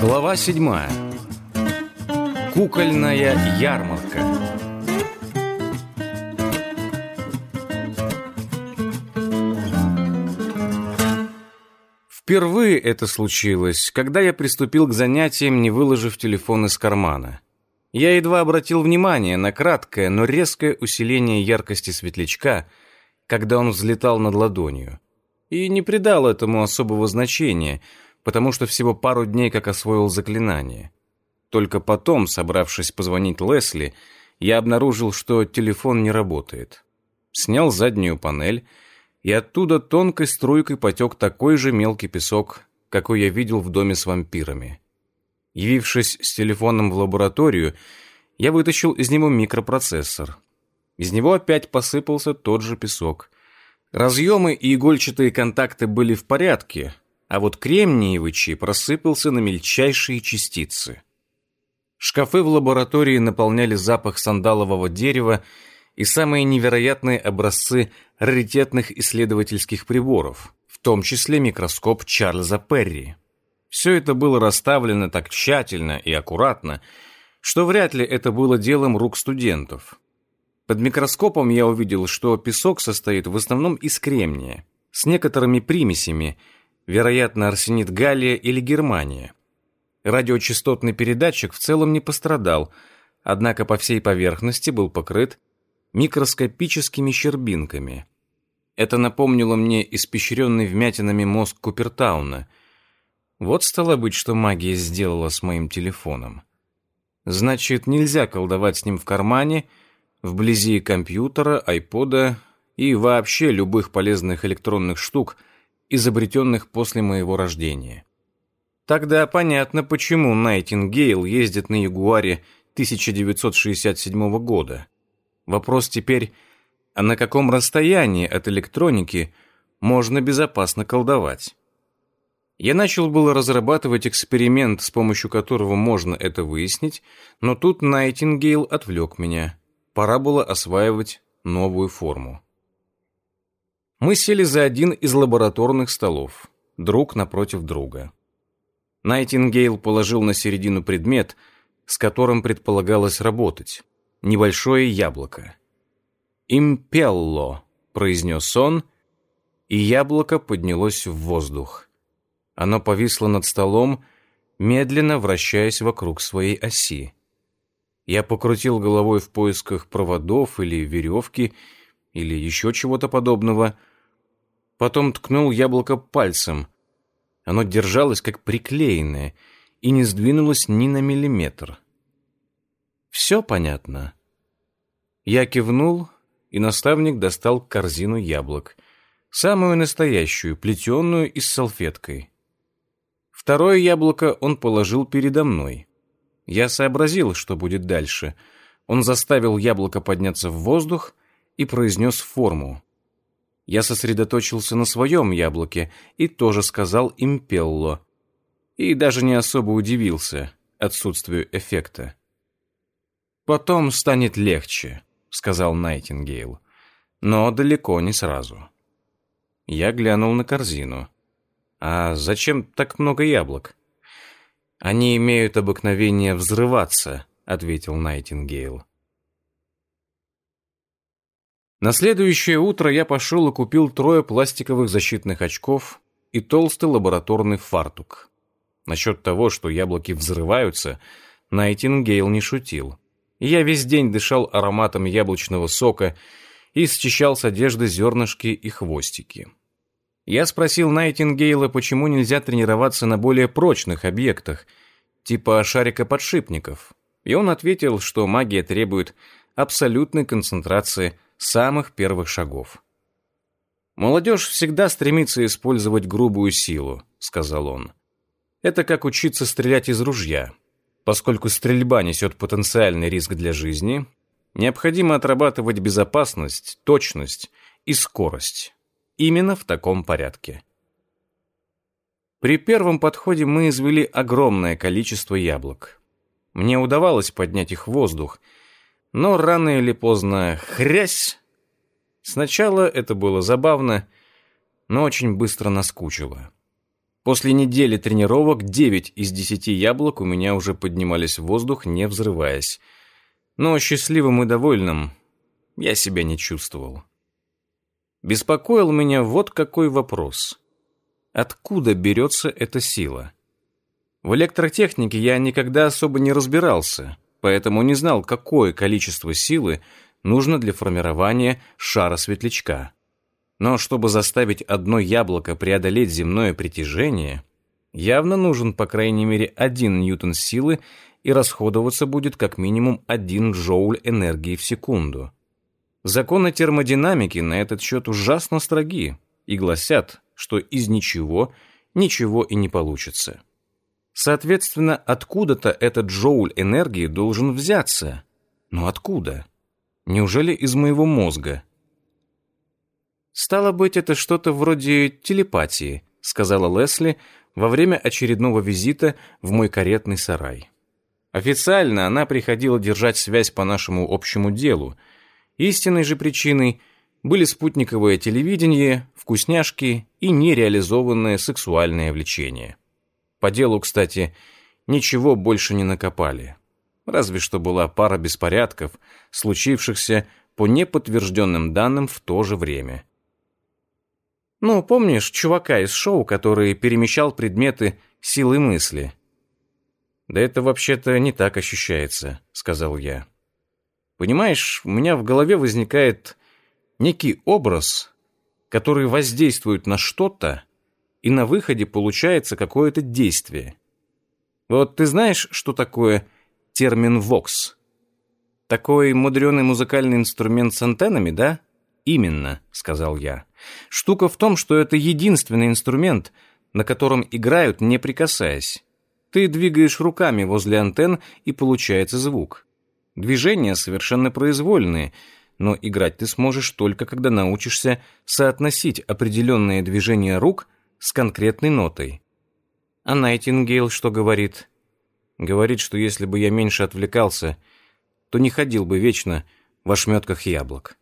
Глава седьмая. Кукольная ярмарка. Впервые это случилось, когда я приступил к занятиям, не выложив телефон из кармана. Я едва обратил внимание на краткое, но резкое усиление яркости светлячка, когда он взлетал над ладонью. И не придал этому особого значения, потому что всего пару дней как освоил заклинание. Только потом, собравшись позвонить Лесли, я обнаружил, что телефон не работает. Снял заднюю панель и оттуда тонкой струйкой потек такой же мелкий песок, какой я видел в доме с вампирами. Явившись с телефоном в лабораторию, я вытащил из него микропроцессор. Из него опять посыпался тот же песок. Разъемы и игольчатые контакты были в порядке, а вот кремниевый чип на мельчайшие частицы. Шкафы в лаборатории наполняли запах сандалового дерева и самые невероятные образцы раритетных исследовательских приборов, в том числе микроскоп Чарльза Перри. Все это было расставлено так тщательно и аккуратно, что вряд ли это было делом рук студентов. Под микроскопом я увидел, что песок состоит в основном из кремния, с некоторыми примесями, вероятно, арсенит галлия или германия. Радиочастотный передатчик в целом не пострадал, однако по всей поверхности был покрыт микроскопическими щербинками. Это напомнило мне испещренный вмятинами мозг Купертауна. Вот стало быть, что магия сделала с моим телефоном. Значит, нельзя колдовать с ним в кармане, вблизи компьютера, айпода и вообще любых полезных электронных штук, изобретенных после моего рождения. Тогда понятно, почему Найтингейл ездит на Ягуаре 1967 года. Вопрос теперь, а на каком расстоянии от электроники можно безопасно колдовать? Я начал было разрабатывать эксперимент, с помощью которого можно это выяснить, но тут Найтингейл отвлек меня. Пора было осваивать новую форму. Мы сели за один из лабораторных столов, друг напротив друга. Найтингейл положил на середину предмет, с которым предполагалось работать небольшое яблоко. «Импелло», — произнес он, и яблоко поднялось в воздух. Оно повисло над столом, медленно вращаясь вокруг своей оси. Я покрутил головой в поисках проводов или веревки, или еще чего-то подобного. Потом ткнул яблоко пальцем. Оно держалось как приклеенное и не сдвинулось ни на миллиметр. Все понятно. Я кивнул, и наставник достал корзину яблок. Самую настоящую, плетеную и с салфеткой. Второе яблоко он положил передо мной. Я сообразил, что будет дальше. Он заставил яблоко подняться в воздух и произнес форму. Я сосредоточился на своем яблоке и тоже сказал «импелло». И даже не особо удивился отсутствию эффекта. Потом станет легче, сказал Найтингейл. Но далеко не сразу. Я глянул на корзину. А зачем так много яблок? Они имеют обыкновение взрываться, ответил Найтингейл. На следующее утро я пошел и купил трое пластиковых защитных очков и толстый лабораторный фартук. Насчет того, что яблоки взрываются, Найтингейл не шутил я весь день дышал ароматом яблочного сока и счищал с одежды зернышки и хвостики. Я спросил Найтингейла, почему нельзя тренироваться на более прочных объектах, типа шарика-подшипников, и он ответил, что магия требует абсолютной концентрации самых первых шагов. «Молодежь всегда стремится использовать грубую силу», — сказал он. «Это как учиться стрелять из ружья. Поскольку стрельба несет потенциальный риск для жизни, необходимо отрабатывать безопасность, точность и скорость. Именно в таком порядке. При первом подходе мы извели огромное количество яблок. Мне удавалось поднять их в воздух, но рано или поздно хрясь, Сначала это было забавно, но очень быстро наскучило. После недели тренировок 9 из 10 яблок у меня уже поднимались в воздух, не взрываясь. Но счастливым и довольным я себя не чувствовал. Беспокоил меня вот какой вопрос. Откуда берется эта сила? В электротехнике я никогда особо не разбирался, поэтому не знал, какое количество силы нужно для формирования шара светлячка. Но чтобы заставить одно яблоко преодолеть земное притяжение, явно нужен по крайней мере один ньютон силы и расходоваться будет как минимум один джоуль энергии в секунду. Законы термодинамики на этот счет ужасно строги и гласят, что из ничего ничего и не получится. Соответственно, откуда-то этот джоуль энергии должен взяться. Но откуда? Неужели из моего мозга? Стало быть, это что-то вроде телепатии, сказала Лесли во время очередного визита в мой каретный сарай. Официально она приходила держать связь по нашему общему делу. Истинной же причиной были спутниковое телевидение, вкусняшки и нереализованное сексуальное влечение. По делу, кстати, ничего больше не накопали. Разве что была пара беспорядков, случившихся по неподтвержденным данным в то же время. Ну, помнишь чувака из шоу, который перемещал предметы силы мысли? Да это вообще-то не так ощущается, сказал я. Понимаешь, у меня в голове возникает некий образ, который воздействует на что-то, и на выходе получается какое-то действие. Вот ты знаешь, что такое термин «вокс»? Такой мудреный музыкальный инструмент с антеннами, да? Именно, сказал я. Штука в том, что это единственный инструмент, на котором играют, не прикасаясь. Ты двигаешь руками возле антенн, и получается звук. Движения совершенно произвольные — но играть ты сможешь только когда научишься соотносить определенные движения рук с конкретной нотой. А Найтингейл что говорит? Говорит, что если бы я меньше отвлекался, то не ходил бы вечно в ошметках яблок.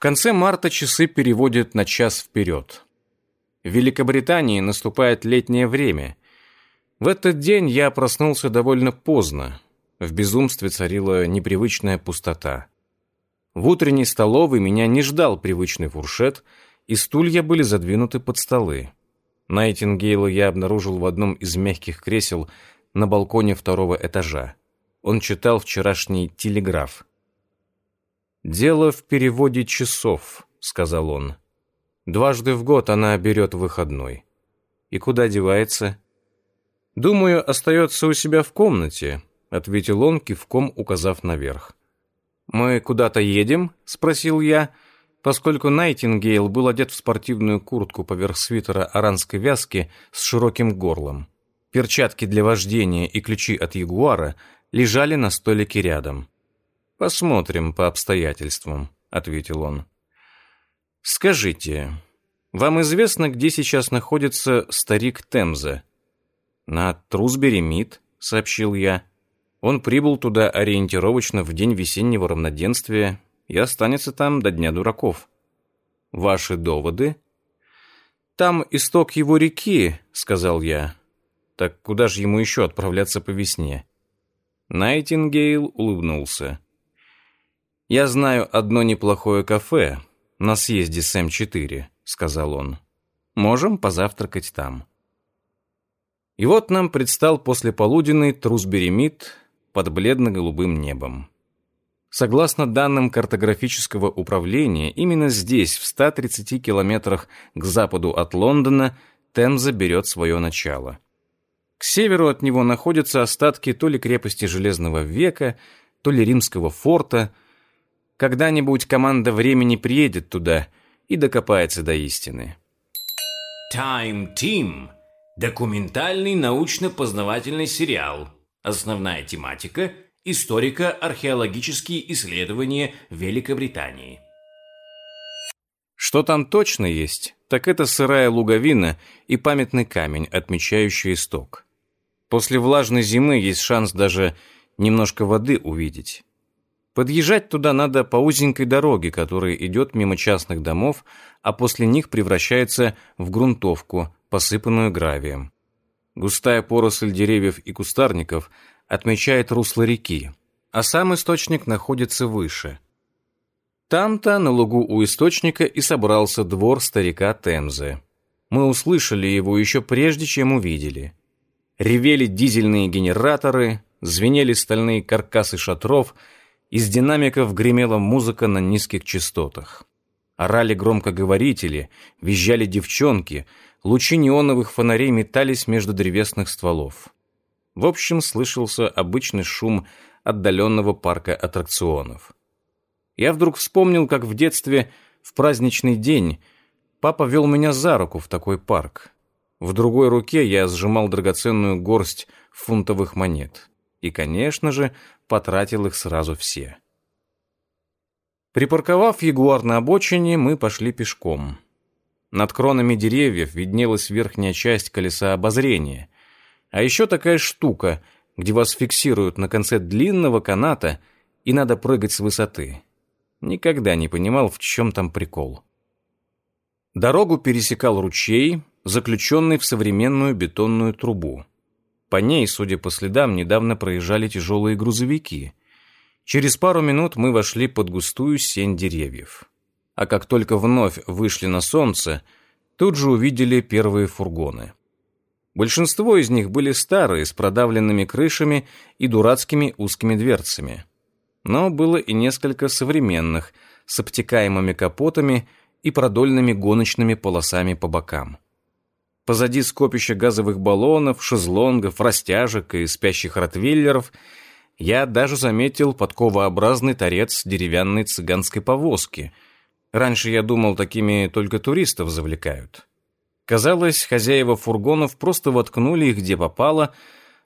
В конце марта часы переводят на час вперед. В Великобритании наступает летнее время. В этот день я проснулся довольно поздно. В безумстве царила непривычная пустота. В утренней столовой меня не ждал привычный фуршет, и стулья были задвинуты под столы. Найтингейла я обнаружил в одном из мягких кресел на балконе второго этажа. Он читал вчерашний телеграф. «Дело в переводе часов», — сказал он. «Дважды в год она берет выходной. И куда девается?» «Думаю, остается у себя в комнате», — ответил он, кивком указав наверх. «Мы куда-то едем?» — спросил я, поскольку Найтингейл был одет в спортивную куртку поверх свитера оранской вязки с широким горлом. Перчатки для вождения и ключи от Ягуара лежали на столике рядом. «Посмотрим по обстоятельствам», — ответил он. «Скажите, вам известно, где сейчас находится старик Темза?» «На Трусбери-Мид», — сообщил я. «Он прибыл туда ориентировочно в день весеннего равноденствия и останется там до Дня дураков». «Ваши доводы?» «Там исток его реки», — сказал я. «Так куда же ему еще отправляться по весне?» Найтингейл улыбнулся. «Я знаю одно неплохое кафе на съезде с М4», — сказал он. «Можем позавтракать там». И вот нам предстал послеполуденный Трусбери-Мид под бледно-голубым небом. Согласно данным картографического управления, именно здесь, в 130 километрах к западу от Лондона, Темза берет свое начало. К северу от него находятся остатки то ли крепости Железного века, то ли римского форта — когда-нибудь команда времени приедет туда и докопается до истины. Time Team – документальный научно-познавательный сериал. Основная тематика Историко-археологические исследования Великобритании. Что там точно есть, так это сырая луговина и памятный камень, отмечающий исток. После влажной зимы есть шанс даже немножко воды увидеть. Подъезжать туда надо по узенькой дороге, которая идет мимо частных домов, а после них превращается в грунтовку, посыпанную гравием. Густая поросль деревьев и кустарников отмечает русло реки, а сам источник находится выше. Там-то, на лугу у источника, и собрался двор старика Темзы. Мы услышали его еще прежде, чем увидели. Ревели дизельные генераторы, звенели стальные каркасы шатров — из динамиков гремела музыка на низких частотах. Орали громкоговорители, визжали девчонки, лучи неоновых фонарей метались между древесных стволов. В общем, слышался обычный шум отдаленного парка аттракционов. Я вдруг вспомнил, как в детстве, в праздничный день, папа вел меня за руку в такой парк. В другой руке я сжимал драгоценную горсть фунтовых монет. И, конечно же, потратил их сразу все. Припарковав Ягуар на обочине, мы пошли пешком. Над кронами деревьев виднелась верхняя часть колеса обозрения. А еще такая штука, где вас фиксируют на конце длинного каната и надо прыгать с высоты. Никогда не понимал, в чем там прикол. Дорогу пересекал ручей, заключенный в современную бетонную трубу. По ней, судя по следам, недавно проезжали тяжелые грузовики. Через пару минут мы вошли под густую сень деревьев. А как только вновь вышли на солнце, тут же увидели первые фургоны. Большинство из них были старые, с продавленными крышами и дурацкими узкими дверцами. Но было и несколько современных, с обтекаемыми капотами и продольными гоночными полосами по бокам. Позади скопища газовых баллонов, шезлонгов, растяжек и спящих ротвейлеров я даже заметил подковообразный торец деревянной цыганской повозки. Раньше я думал, такими только туристов завлекают. Казалось, хозяева фургонов просто воткнули их где попало,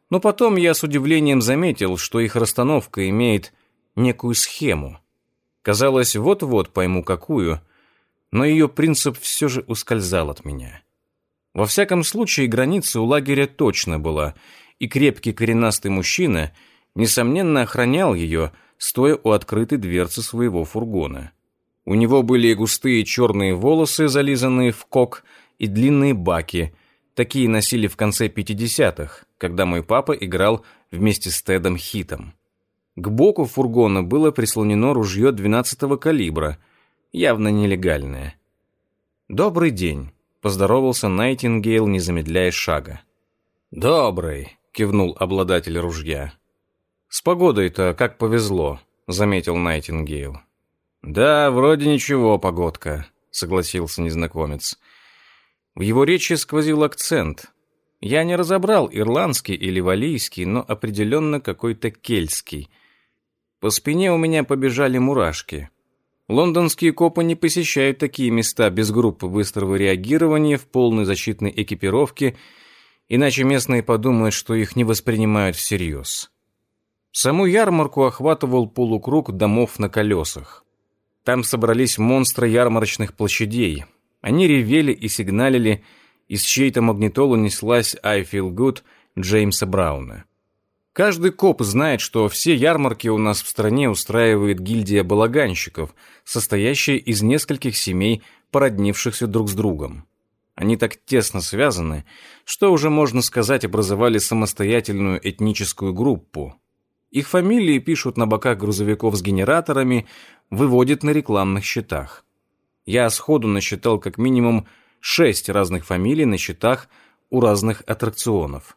но потом я с удивлением заметил, что их расстановка имеет некую схему. Казалось, вот-вот пойму какую, но ее принцип все же ускользал от меня. Во всяком случае, граница у лагеря точно была, и крепкий коренастый мужчина, несомненно, охранял ее, стоя у открытой дверцы своего фургона. У него были и густые черные волосы, зализанные в кок, и длинные баки. Такие носили в конце 50-х, когда мой папа играл вместе с Тедом Хитом. К боку фургона было прислонено ружье 12-го калибра, явно нелегальное. «Добрый день», поздоровался Найтингейл, не замедляя шага. «Добрый», — кивнул обладатель ружья. «С погодой-то как повезло», — заметил Найтингейл. «Да, вроде ничего, погодка», — согласился незнакомец. В его речи сквозил акцент. Я не разобрал, ирландский или валийский, но определенно какой-то кельтский. По спине у меня побежали мурашки. Лондонские копы не посещают такие места без группы быстрого реагирования в полной защитной экипировке, иначе местные подумают, что их не воспринимают всерьез. Саму ярмарку охватывал полукруг домов на колесах. Там собрались монстры ярмарочных площадей. Они ревели и сигналили, из чьей-то магнитолы неслась «I feel good» Джеймса Брауна. Каждый коп знает, что все ярмарки у нас в стране устраивает гильдия балаганщиков, состоящая из нескольких семей, породнившихся друг с другом. Они так тесно связаны, что уже, можно сказать, образовали самостоятельную этническую группу. Их фамилии пишут на боках грузовиков с генераторами, выводят на рекламных счетах. Я сходу насчитал как минимум шесть разных фамилий на счетах у разных аттракционов.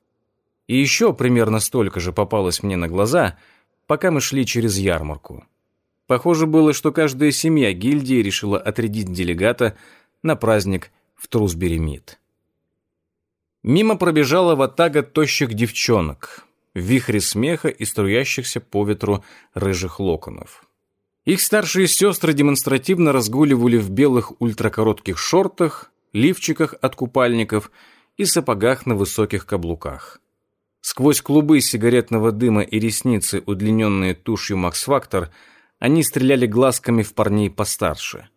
И еще примерно столько же попалось мне на глаза, пока мы шли через ярмарку. Похоже было, что каждая семья гильдии решила отрядить делегата на праздник в Трусбери-Мид. Мимо пробежала ватага тощих девчонок, в вихре смеха и струящихся по ветру рыжих локонов. Их старшие сестры демонстративно разгуливали в белых ультракоротких шортах, лифчиках от купальников и сапогах на высоких каблуках. Сквозь клубы сигаретного дыма и ресницы, удлиненные тушью Макс-Фактор, они стреляли глазками в парней постарше.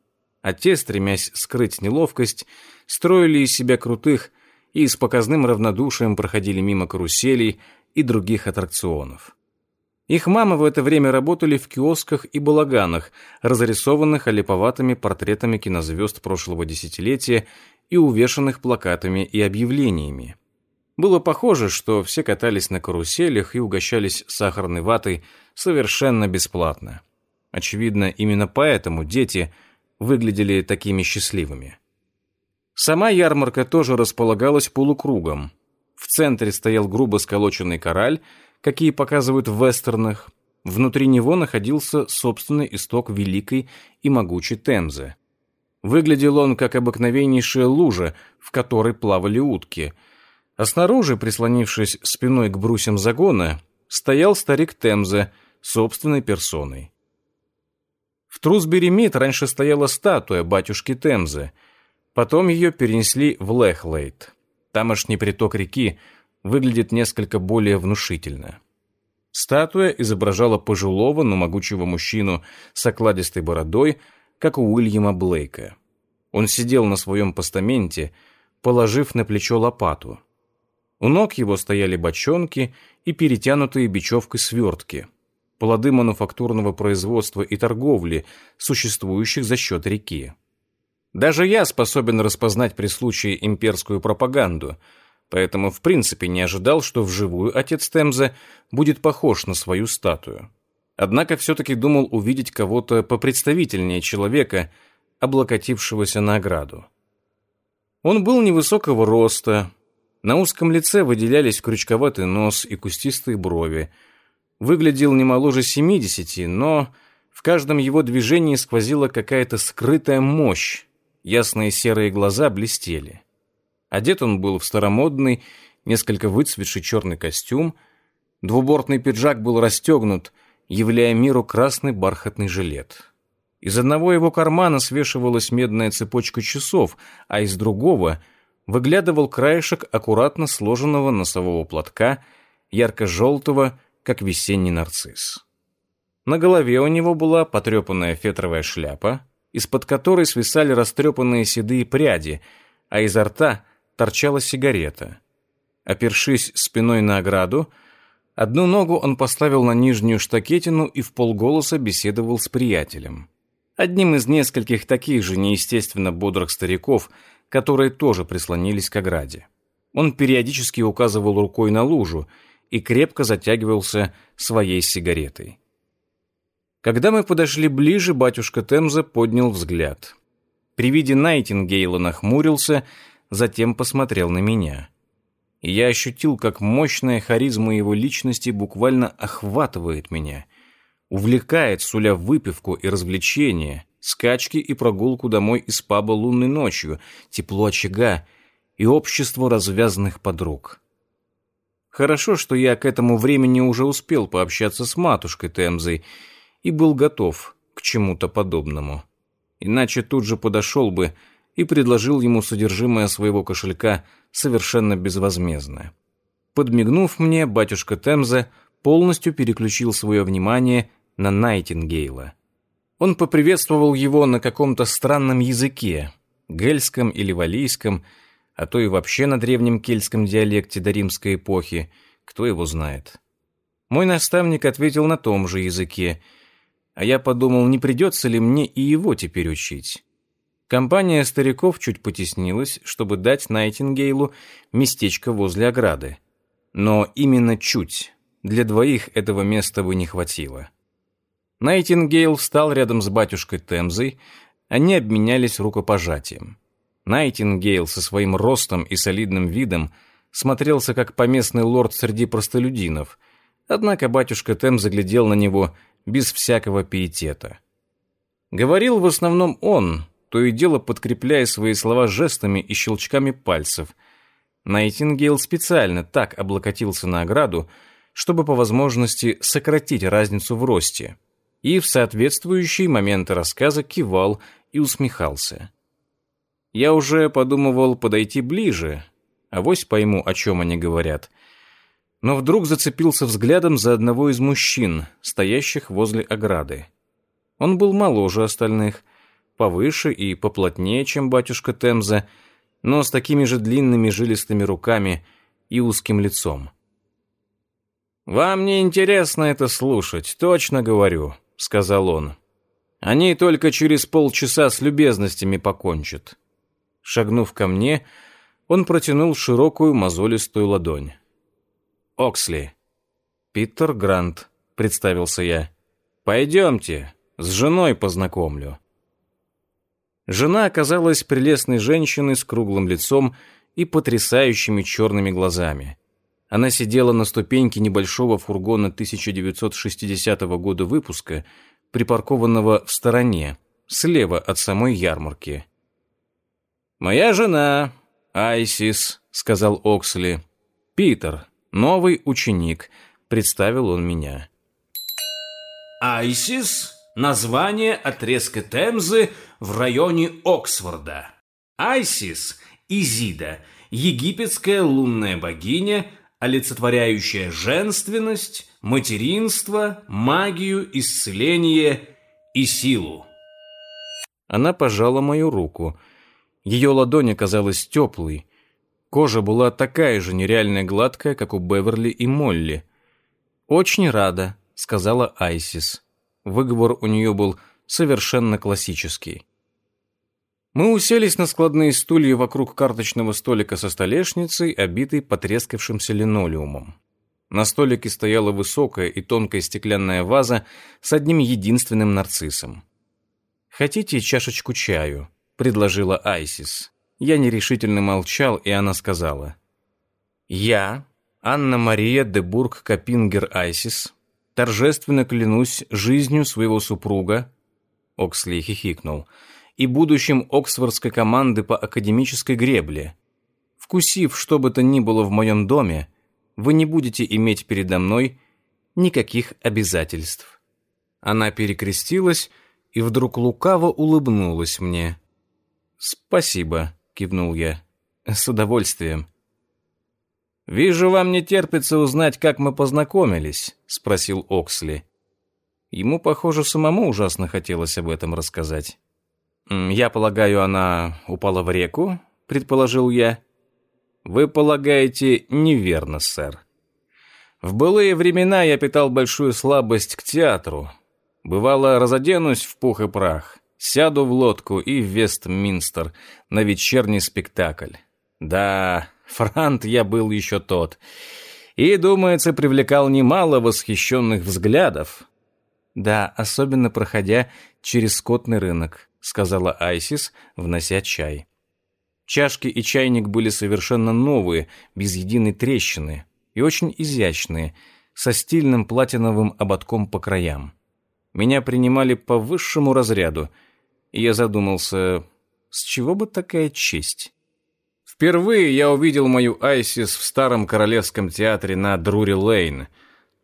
А те, стремясь скрыть неловкость, строили из себя крутых и с показным равнодушием проходили мимо каруселей и других аттракционов. Их мамы в это время работали в киосках и балаганах, разрисованных олиповатыми портретами кинозвезд прошлого десятилетия и увешанных плакатами и объявлениями. Было похоже, что все катались на каруселях и угощались сахарной ватой совершенно бесплатно. Очевидно, именно поэтому дети выглядели такими счастливыми. Сама ярмарка тоже располагалась полукругом. В центре стоял грубо сколоченный кораль – какие показывают в вестернах. Внутри него находился собственный исток великой и могучей Темзы. Выглядел он как обыкновеннейшая лужа, в которой плавали утки. А снаружи, прислонившись спиной к брусьям загона, стоял старик Темза собственной персоной. В Трусбери-Мид раньше стояла статуя батюшки Темзы. Потом ее перенесли в Лехлейт. Тамошний приток реки выглядит несколько более внушительно. Статуя изображала пожилого, но могучего мужчину с окладистой бородой, как у Уильяма Блейка. Он сидел на своем постаменте, положив на плечо лопату. У ног его стояли бочонки и перетянутые бечевкой свертки, плоды мануфактурного производства и торговли, существующих за счет реки. Даже я способен распознать при случае имперскую пропаганду – поэтому в принципе не ожидал, что вживую отец Темза будет похож на свою статую. Однако все-таки думал увидеть кого-то попредставительнее человека, облокотившегося на ограду. Он был невысокого роста, на узком лице выделялись крючковатый нос и кустистые брови. Выглядел не моложе семидесяти, но в каждом его движении сквозила какая-то скрытая мощь, ясные серые глаза блестели. Одет он был в старомодный, несколько выцветший черный костюм. Двубортный пиджак был расстегнут, являя миру красный бархатный жилет. Из одного его кармана свешивалась медная цепочка часов, а из другого выглядывал краешек аккуратно сложенного носового платка, ярко-желтого, как весенний нарцисс. На голове у него была потрепанная фетровая шляпа, из-под которой свисали растрепанные седые пряди, а изо рта торчала сигарета. Опершись спиной на ограду, одну ногу он поставил на нижнюю штакетину и в полголоса беседовал с приятелем. Одним из нескольких таких же неестественно бодрых стариков, которые тоже прислонились к ограде. Он периодически указывал рукой на лужу и крепко затягивался своей сигаретой. Когда мы подошли ближе, батюшка Темза поднял взгляд. При виде Найтингейла нахмурился затем посмотрел на меня. И я ощутил, как мощная харизма его личности буквально охватывает меня, увлекает, суля выпивку и развлечения, скачки и прогулку домой из паба лунной ночью, тепло очага и общество развязанных подруг. Хорошо, что я к этому времени уже успел пообщаться с матушкой Темзой и был готов к чему-то подобному. Иначе тут же подошел бы и предложил ему содержимое своего кошелька совершенно безвозмездно. Подмигнув мне, батюшка Темза полностью переключил свое внимание на Найтингейла. Он поприветствовал его на каком-то странном языке, гельском или валийском, а то и вообще на древнем кельтском диалекте до римской эпохи, кто его знает. Мой наставник ответил на том же языке, а я подумал, не придется ли мне и его теперь учить. Компания стариков чуть потеснилась, чтобы дать Найтингейлу местечко возле ограды. Но именно чуть. Для двоих этого места бы не хватило. Найтингейл встал рядом с батюшкой Темзой, они обменялись рукопожатием. Найтингейл со своим ростом и солидным видом смотрелся как поместный лорд среди простолюдинов, однако батюшка Тем заглядел на него без всякого пиетета. Говорил в основном он, то и дело подкрепляя свои слова жестами и щелчками пальцев. Найтингейл специально так облокотился на ограду, чтобы по возможности сократить разницу в росте, и в соответствующие моменты рассказа кивал и усмехался. Я уже подумывал подойти ближе, а вось пойму, о чем они говорят. но вдруг зацепился взглядом за одного из мужчин, стоящих возле ограды. Он был моложе остальных, повыше и поплотнее, чем батюшка Темза, но с такими же длинными жилистыми руками и узким лицом. «Вам не интересно это слушать, точно говорю», — сказал он. «Они только через полчаса с любезностями покончат». Шагнув ко мне, он протянул широкую мозолистую ладонь. «Оксли». «Питер Грант», — представился я. «Пойдемте, с женой познакомлю». Жена оказалась прелестной женщиной с круглым лицом и потрясающими черными глазами. Она сидела на ступеньке небольшого фургона 1960 года выпуска, припаркованного в стороне, слева от самой ярмарки. «Моя жена, Айсис», — сказал Оксли. «Питер, новый ученик», — представил он меня. Айсис – название отрезка Темзы в районе Оксфорда. Айсис – Изида, египетская лунная богиня, олицетворяющая женственность, материнство, магию, исцеление и силу. Она пожала мою руку. Ее ладонь оказалась теплой. Кожа была такая же нереально гладкая, как у Беверли и Молли. «Очень рада», — сказала Айсис. Выговор у нее был совершенно классический. Мы уселись на складные стулья вокруг карточного столика со столешницей, обитой потрескавшимся линолеумом. На столике стояла высокая и тонкая стеклянная ваза с одним единственным нарциссом. «Хотите чашечку чаю?» — предложила Айсис. Я нерешительно молчал, и она сказала. «Я, Анна-Мария де Бург Коппингер Айсис, торжественно клянусь жизнью своего супруга», — Оксли хихикнул, — и будущим Оксфордской команды по академической гребле. Вкусив что бы то ни было в моем доме, вы не будете иметь передо мной никаких обязательств. Она перекрестилась и вдруг лукаво улыбнулась мне. «Спасибо», — кивнул я. «С удовольствием». «Вижу, вам не терпится узнать, как мы познакомились», — спросил Оксли. Ему, похоже, самому ужасно хотелось об этом рассказать. «Я полагаю, она упала в реку?» — предположил я. «Вы полагаете неверно, сэр. В былые времена я питал большую слабость к театру. Бывало, разоденусь в пух и прах, сяду в лодку и в Вестминстер на вечерний спектакль. Да, франт я был еще тот. И, думается, привлекал немало восхищенных взглядов. Да, особенно проходя через скотный рынок. — сказала Айсис, внося чай. Чашки и чайник были совершенно новые, без единой трещины, и очень изящные, со стильным платиновым ободком по краям. Меня принимали по высшему разряду, и я задумался, с чего бы такая честь? Впервые я увидел мою Айсис в старом королевском театре на Друри-Лейн,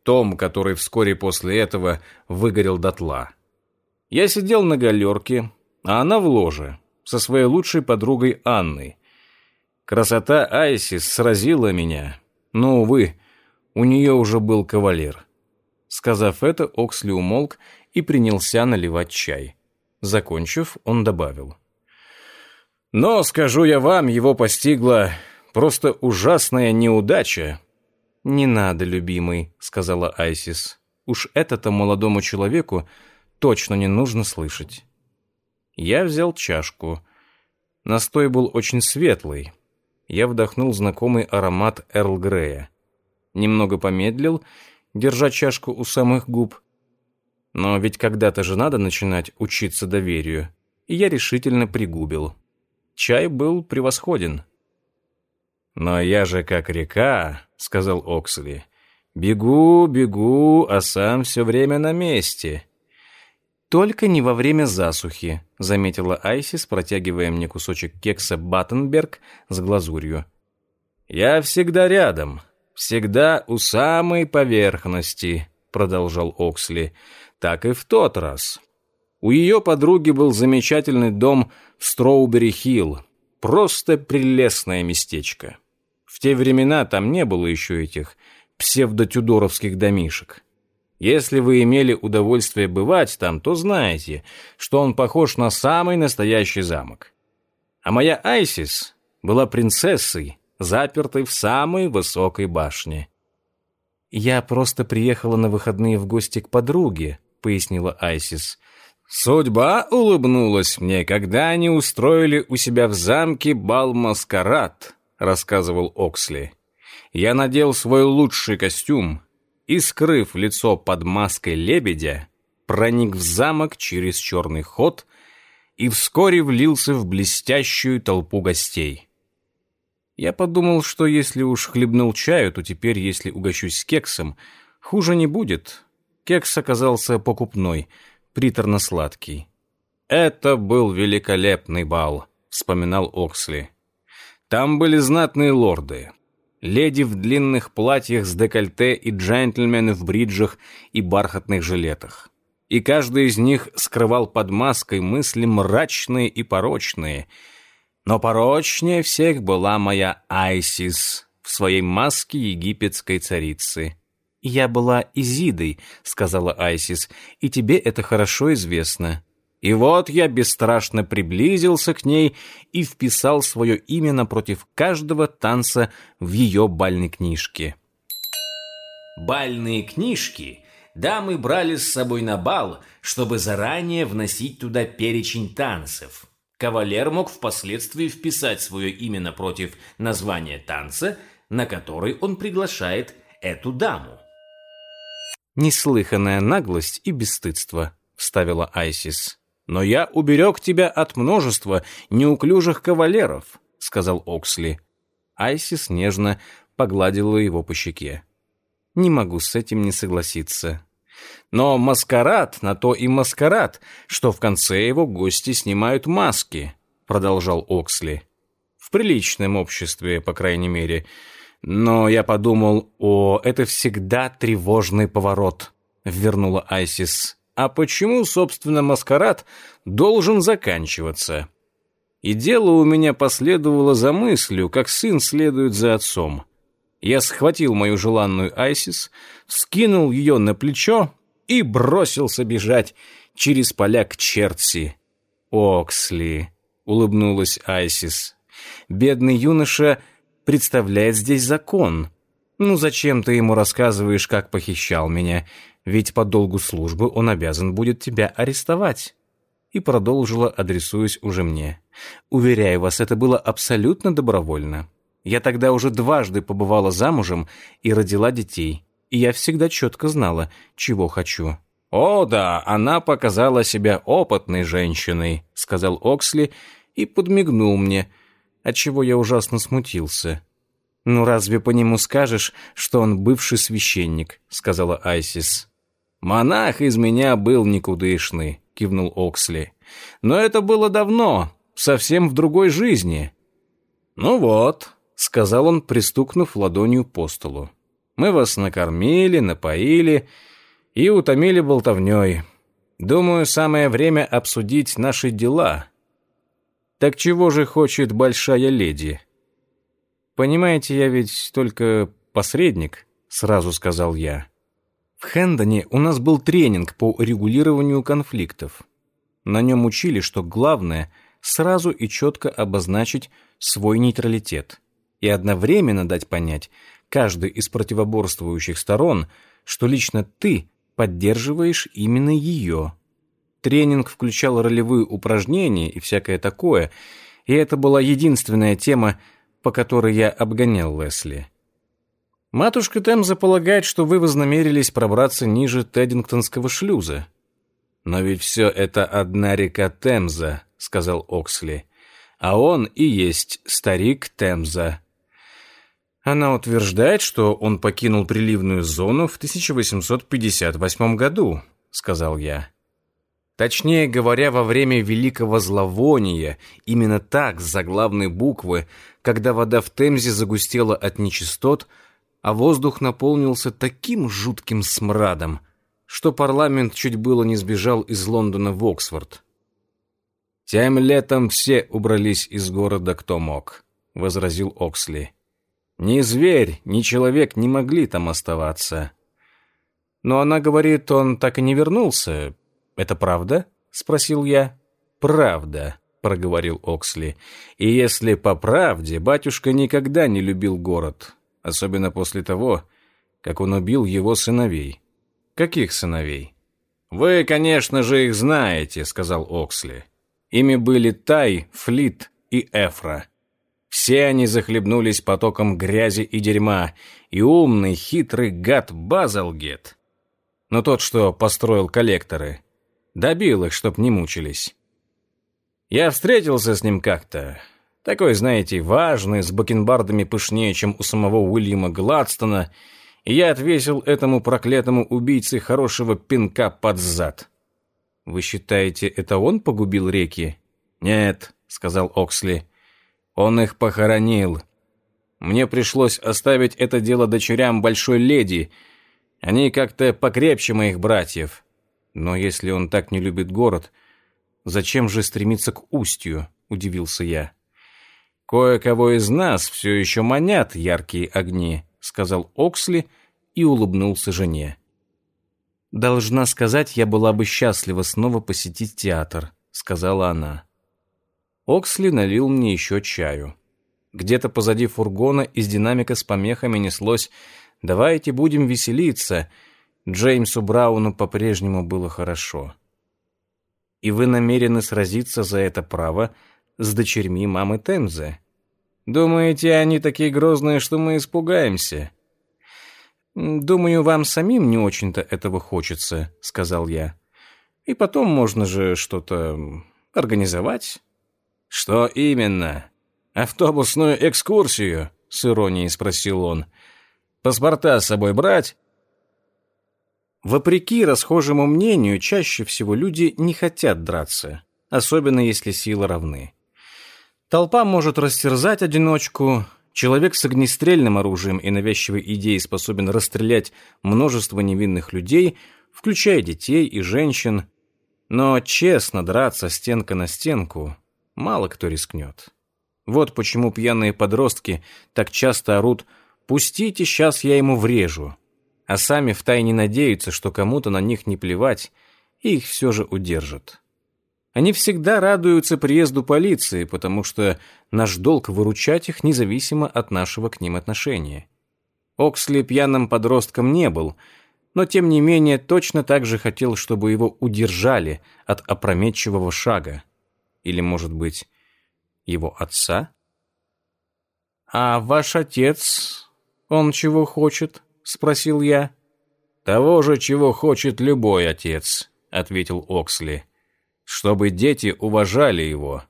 том, который вскоре после этого выгорел дотла. Я сидел на галерке, а она в ложе со своей лучшей подругой Анной. Красота Айсис сразила меня, но, увы, у нее уже был кавалер. Сказав это, Оксли умолк и принялся наливать чай. Закончив, он добавил. «Но, скажу я вам, его постигла просто ужасная неудача». «Не надо, любимый», — сказала Айсис. «Уж это-то молодому человеку точно не нужно слышать». Я взял чашку. Настой был очень светлый. Я вдохнул знакомый аромат Эрл Грея. Немного помедлил, держа чашку у самых губ. Но ведь когда-то же надо начинать учиться доверию. И я решительно пригубил. Чай был превосходен. «Но я же как река», — сказал Оксли. «Бегу, бегу, а сам все время на месте. «Только не во время засухи», — заметила Айсис, протягивая мне кусочек кекса Баттенберг с глазурью. «Я всегда рядом, всегда у самой поверхности», — продолжал Оксли. «Так и в тот раз. У ее подруги был замечательный дом в Строубери-Хилл. Просто прелестное местечко. В те времена там не было еще этих псевдотюдоровских домишек. Если вы имели удовольствие бывать там, то знаете, что он похож на самый настоящий замок. А моя Айсис была принцессой, запертой в самой высокой башне. «Я просто приехала на выходные в гости к подруге», — пояснила Айсис. «Судьба улыбнулась мне, когда они устроили у себя в замке бал-маскарад», — рассказывал Оксли. «Я надел свой лучший костюм и, скрыв лицо под маской лебедя, проник в замок через черный ход и вскоре влился в блестящую толпу гостей. Я подумал, что если уж хлебнул чаю, то теперь, если угощусь кексом, хуже не будет. Кекс оказался покупной, приторно-сладкий. «Это был великолепный бал», — вспоминал Оксли. «Там были знатные лорды, леди в длинных платьях с декольте и джентльмены в бриджах и бархатных жилетах. И каждый из них скрывал под маской мысли мрачные и порочные — но порочнее всех была моя Айсис в своей маске египетской царицы. «Я была Изидой», — сказала Айсис, — «и тебе это хорошо известно». И вот я бесстрашно приблизился к ней и вписал свое имя напротив каждого танца в ее бальной книжке. Бальные книжки дамы брали с собой на бал, чтобы заранее вносить туда перечень танцев. Кавалер мог впоследствии вписать свое имя напротив названия танца, на который он приглашает эту даму. «Неслыханная наглость и бесстыдство», — вставила Айсис. «Но я уберег тебя от множества неуклюжих кавалеров», — сказал Оксли. Айсис нежно погладила его по щеке. «Не могу с этим не согласиться. Но маскарад на то и маскарад, что в конце его гости снимают маски, продолжал Оксли. В приличном обществе, по крайней мере. Но я подумал, о, это всегда тревожный поворот, вернула Айсис. А почему, собственно, маскарад должен заканчиваться? И дело у меня последовало за мыслью, как сын следует за отцом. Я схватил мою желанную Айсис, скинул ее на плечо и бросился бежать через поля к Черти. «Оксли», — улыбнулась Айсис, — «бедный юноша представляет здесь закон. Ну зачем ты ему рассказываешь, как похищал меня? Ведь по долгу службы он обязан будет тебя арестовать». И продолжила, адресуясь уже мне. «Уверяю вас, это было абсолютно добровольно. Я тогда уже дважды побывала замужем и родила детей и я всегда четко знала, чего хочу. «О, да, она показала себя опытной женщиной», — сказал Оксли и подмигнул мне, отчего я ужасно смутился. «Ну разве по нему скажешь, что он бывший священник?» — сказала Айсис. «Монах из меня был никудышный», — кивнул Оксли. «Но это было давно, совсем в другой жизни». «Ну вот», — сказал он, пристукнув ладонью по столу. Мы вас накормили, напоили и утомили болтовней. Думаю, самое время обсудить наши дела. Так чего же хочет большая леди? Понимаете, я ведь только посредник, сразу сказал я. В Хендоне у нас был тренинг по регулированию конфликтов. На нем учили, что главное сразу и четко обозначить свой нейтралитет и одновременно дать понять, каждой из противоборствующих сторон, что лично ты поддерживаешь именно ее. Тренинг включал ролевые упражнения и всякое такое, и это была единственная тема, по которой я обгонял Лесли. Матушка Темза полагает, что вы вознамерились пробраться ниже Теддингтонского шлюза. Но ведь все это одна река Темза, сказал Оксли. А он и есть старик Темза. Она утверждает, что он покинул приливную зону в 1858 году, сказал я. Точнее говоря, во время Великого Зловония, именно так, с заглавной буквы, когда вода в Темзе загустела от нечистот, а воздух наполнился таким жутким смрадом, что парламент чуть было не сбежал из Лондона в Оксфорд. «Тем летом все убрались из города, кто мог», — возразил Оксли. Ни зверь, ни человек не могли там оставаться. Но она говорит, он так и не вернулся. Это правда? Спросил я. Правда, проговорил Оксли. И если по правде, батюшка никогда не любил город, особенно после того, как он убил его сыновей. Каких сыновей? Вы, конечно же, их знаете, сказал Оксли. Ими были Тай, Флит и Эфра. Все они захлебнулись потоком грязи и дерьма, и умный, хитрый гад Базалгет, но тот, что построил коллекторы, добил их, чтоб не мучились. Я встретился с ним как-то, такой, знаете, важный, с бакенбардами пышнее, чем у самого Уильяма Гладстона, и я отвесил этому проклятому убийце хорошего пинка под зад. Вы считаете, это он погубил реки? Нет, сказал Оксли. Он их похоронил. Мне пришлось оставить это дело дочерям большой леди. Они как-то покрепче моих братьев. Но если он так не любит город, зачем же стремиться к устью, удивился я. Кое-кого из нас все еще манят яркие огни, сказал Оксли и улыбнулся жене. Должна сказать, я была бы счастлива снова посетить театр, сказала она. Оксли налил мне еще чаю. Где-то позади фургона из динамика с помехами неслось «Давайте будем веселиться». Джеймсу Брауну по-прежнему было хорошо. «И вы намерены сразиться за это право с дочерьми мамы Темзы? Думаете, они такие грозные, что мы испугаемся?» «Думаю, вам самим не очень-то этого хочется», — сказал я. «И потом можно же что-то организовать». «Что именно? Автобусную экскурсию?» — с иронией спросил он. «Паспорта с собой брать?» Вопреки расхожему мнению, чаще всего люди не хотят драться, особенно если силы равны. Толпа может растерзать одиночку, человек с огнестрельным оружием и навязчивой идеей способен расстрелять множество невинных людей, включая детей и женщин, но честно драться стенка на стенку мало кто рискнет. Вот почему пьяные подростки так часто орут «Пустите, сейчас я ему врежу», а сами втайне надеются, что кому-то на них не плевать, и их все же удержат. Они всегда радуются приезду полиции, потому что наш долг выручать их независимо от нашего к ним отношения. Оксли пьяным подростком не был, но тем не менее точно так же хотел, чтобы его удержали от опрометчивого шага или, может быть, его отца? «А ваш отец, он чего хочет?» — спросил я. «Того же, чего хочет любой отец», — ответил Оксли. «Чтобы дети уважали его».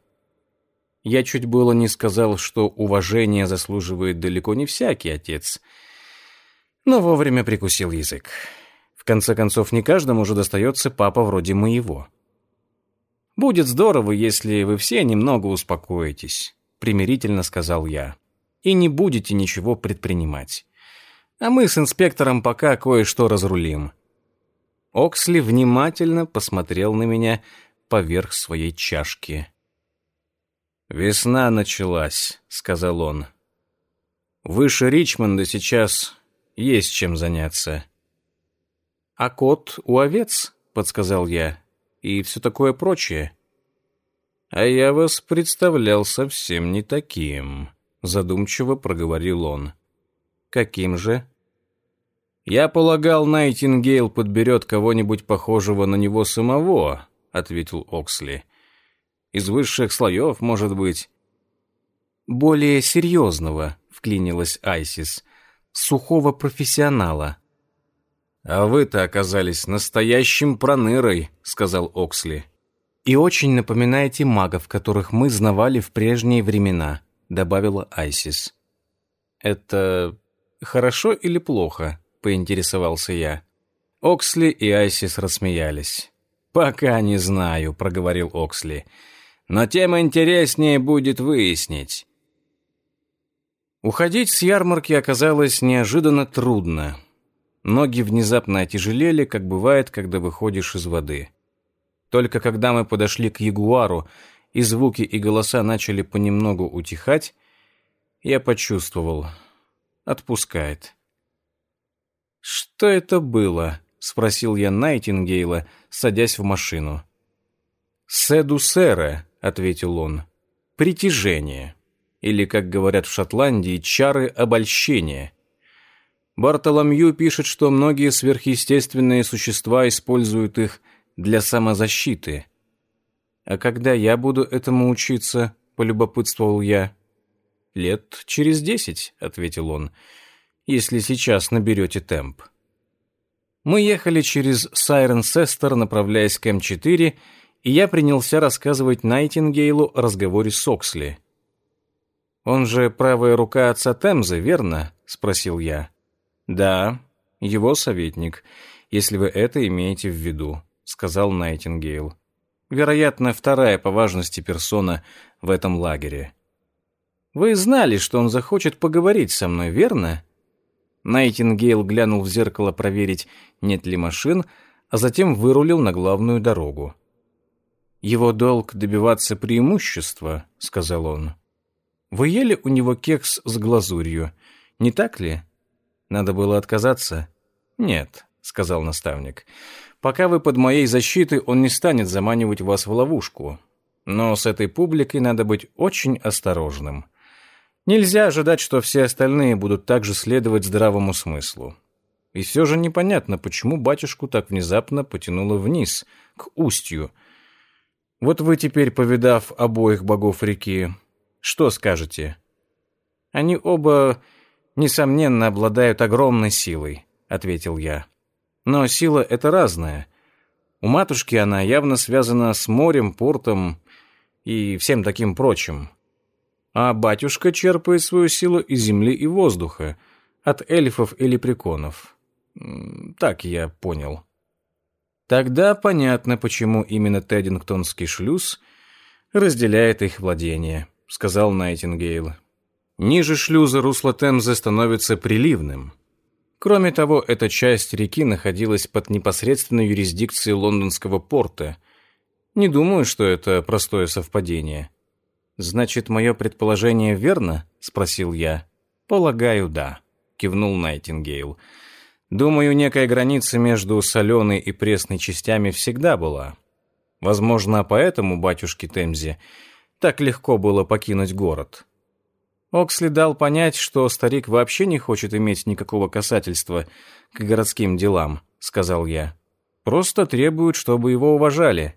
Я чуть было не сказал, что уважение заслуживает далеко не всякий отец, но вовремя прикусил язык. В конце концов, не каждому же достается папа вроде моего. «Будет здорово, если вы все немного успокоитесь», — примирительно сказал я, «и не будете ничего предпринимать. А мы с инспектором пока кое-что разрулим». Оксли внимательно посмотрел на меня поверх своей чашки. «Весна началась», — сказал он. «Выше Ричмонда сейчас есть чем заняться». «А кот у овец?» — подсказал я и все такое прочее. «А я вас представлял совсем не таким», — задумчиво проговорил он. «Каким же?» «Я полагал, Найтингейл подберет кого-нибудь похожего на него самого», — ответил Оксли. «Из высших слоев, может быть». «Более серьезного», — вклинилась Айсис. «Сухого профессионала». «А вы-то оказались настоящим пронырой», — сказал Оксли. «И очень напоминаете магов, которых мы знавали в прежние времена», — добавила Айсис. «Это хорошо или плохо?» — поинтересовался я. Оксли и Айсис рассмеялись. «Пока не знаю», — проговорил Оксли. «Но тем интереснее будет выяснить». Уходить с ярмарки оказалось неожиданно трудно. Ноги внезапно отяжелели, как бывает, когда выходишь из воды. Только когда мы подошли к ягуару, и звуки и голоса начали понемногу утихать, я почувствовал, отпускает. «Что это было?» — спросил я Найтингейла, садясь в машину. «Седусера», — ответил он, — «притяжение» или, как говорят в Шотландии, чары обольщения. Бартоломью пишет, что многие сверхъестественные существа используют их для самозащиты. «А когда я буду этому учиться?» — полюбопытствовал я. «Лет через десять», — ответил он, — «если сейчас наберете темп». Мы ехали через Сайрен-Сестер, направляясь к М4, и я принялся рассказывать Найтингейлу о разговоре с Оксли. «Он же правая рука отца Темзы, верно?» — спросил я. «Да, его советник, если вы это имеете в виду», — сказал Найтингейл. «Вероятно, вторая по важности персона в этом лагере». «Вы знали, что он захочет поговорить со мной, верно?» Найтингейл глянул в зеркало проверить, нет ли машин, а затем вырулил на главную дорогу. «Его долг добиваться преимущества», — сказал он. Вы ели у него кекс с глазурью, не так ли? Надо было отказаться? Нет, сказал наставник. Пока вы под моей защитой, он не станет заманивать вас в ловушку. Но с этой публикой надо быть очень осторожным. Нельзя ожидать, что все остальные будут также следовать здравому смыслу. И все же непонятно, почему батюшку так внезапно потянуло вниз, к устью. Вот вы теперь, повидав обоих богов реки, что скажете? Они оба, несомненно, обладают огромной силой, ответил я. Но сила это разная. У матушки она явно связана с морем, портом и всем таким прочим. А батюшка черпает свою силу из земли и воздуха, от эльфов и лепреконов. Так я понял. Тогда понятно, почему именно Теддингтонский шлюз разделяет их владение. — сказал Найтингейл. «Ниже шлюза русло Темзы становится приливным. Кроме того, эта часть реки находилась под непосредственной юрисдикцией лондонского порта. Не думаю, что это простое совпадение». «Значит, мое предположение верно?» — спросил я. «Полагаю, да», — кивнул Найтингейл. «Думаю, некая граница между соленой и пресной частями всегда была. Возможно, поэтому батюшке Темзе так легко было покинуть город. Оксли дал понять, что старик вообще не хочет иметь никакого касательства к городским делам, сказал я. Просто требует, чтобы его уважали.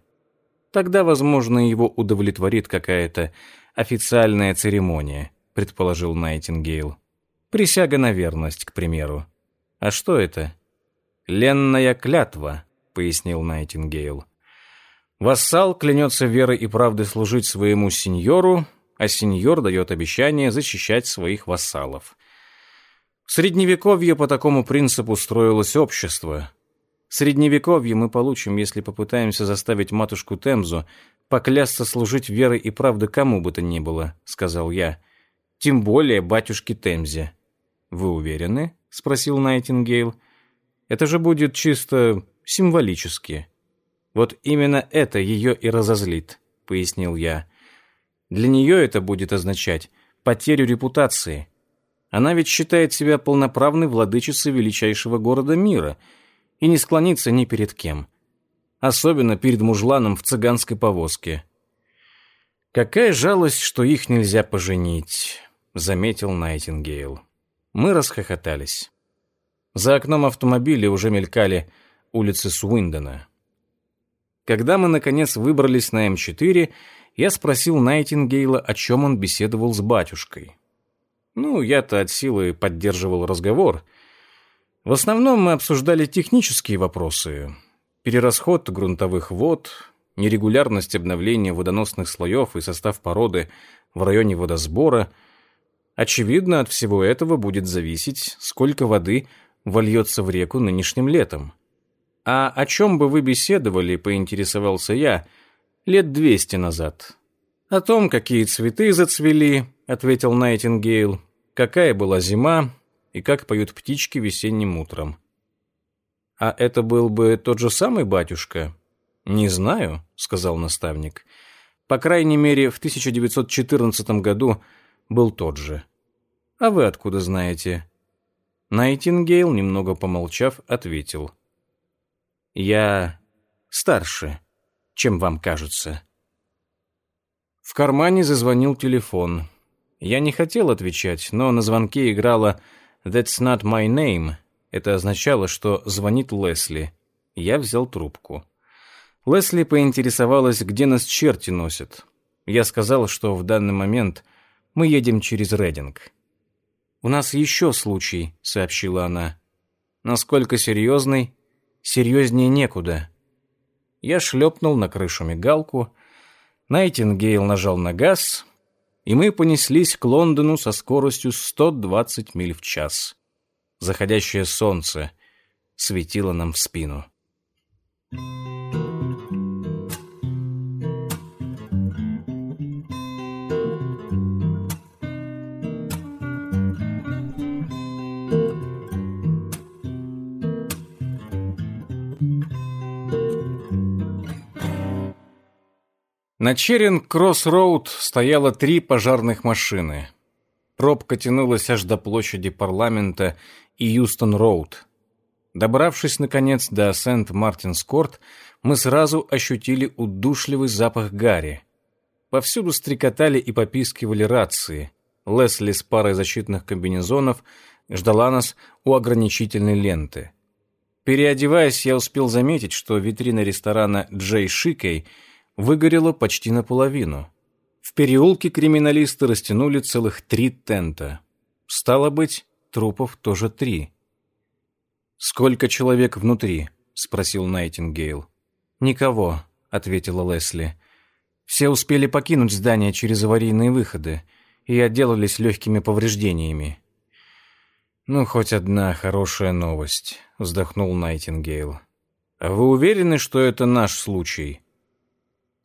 Тогда, возможно, его удовлетворит какая-то официальная церемония, предположил Найтингейл. Присяга на верность, к примеру. А что это? Ленная клятва, пояснил Найтингейл. Вассал клянется верой и правдой служить своему сеньору, а сеньор дает обещание защищать своих вассалов. В Средневековье по такому принципу строилось общество. Средневековье мы получим, если попытаемся заставить матушку Темзу поклясться служить верой и правдой кому бы то ни было, сказал я. Тем более батюшке Темзе. Вы уверены? спросил Найтингейл. Это же будет чисто символически. Вот именно это ее и разозлит, пояснил я. Для нее это будет означать потерю репутации. Она ведь считает себя полноправной владычицей величайшего города мира и не склонится ни перед кем. Особенно перед мужланом в цыганской повозке. «Какая жалость, что их нельзя поженить», — заметил Найтингейл. Мы расхохотались. За окном автомобиля уже мелькали улицы Суиндона. Когда мы, наконец, выбрались на М4, я спросил Найтингейла, о чем он беседовал с батюшкой. Ну, я-то от силы поддерживал разговор. В основном мы обсуждали технические вопросы. Перерасход грунтовых вод, нерегулярность обновления водоносных слоев и состав породы в районе водосбора. Очевидно, от всего этого будет зависеть, сколько воды вольется в реку нынешним летом. «А о чем бы вы беседовали?» — поинтересовался я лет двести назад. «О том, какие цветы зацвели», — ответил Найтингейл, «какая была зима и как поют птички весенним утром». «А это был бы тот же самый батюшка?» «Не знаю», — сказал наставник. «По крайней мере, в 1914 году был тот же». «А вы откуда знаете?» Найтингейл, немного помолчав, ответил. «Я старше, чем вам кажется». В кармане зазвонил телефон. Я не хотел отвечать, но на звонке играла «That's not my name». Это означало, что звонит Лесли. Я взял трубку. Лесли поинтересовалась, где нас черти носят. Я сказал, что в данный момент мы едем через Рединг. «У нас еще случай», — сообщила она. «Насколько серьезный? Серьезнее некуда». Я шлепнул на крышу мигалку, Найтингейл нажал на газ, и мы понеслись к Лондону со скоростью 120 миль в час. Заходящее солнце светило нам в спину. На Черинг-Кросс-Роуд стояло три пожарных машины. Пробка тянулась аж до площади парламента и Юстон-Роуд. Добравшись, наконец, до Сент-Мартинс-Корт, мы сразу ощутили удушливый запах гари. Повсюду стрекотали и попискивали рации. Лесли с парой защитных комбинезонов ждала нас у ограничительной ленты. Переодеваясь, я успел заметить, что витрина ресторана «Джей Шикей» выгорело почти наполовину. В переулке криминалисты растянули целых три тента. Стало быть, трупов тоже три. «Сколько человек внутри?» — спросил Найтингейл. «Никого», — ответила Лесли. «Все успели покинуть здание через аварийные выходы и отделались легкими повреждениями». «Ну, хоть одна хорошая новость», — вздохнул Найтингейл. «А вы уверены, что это наш случай?»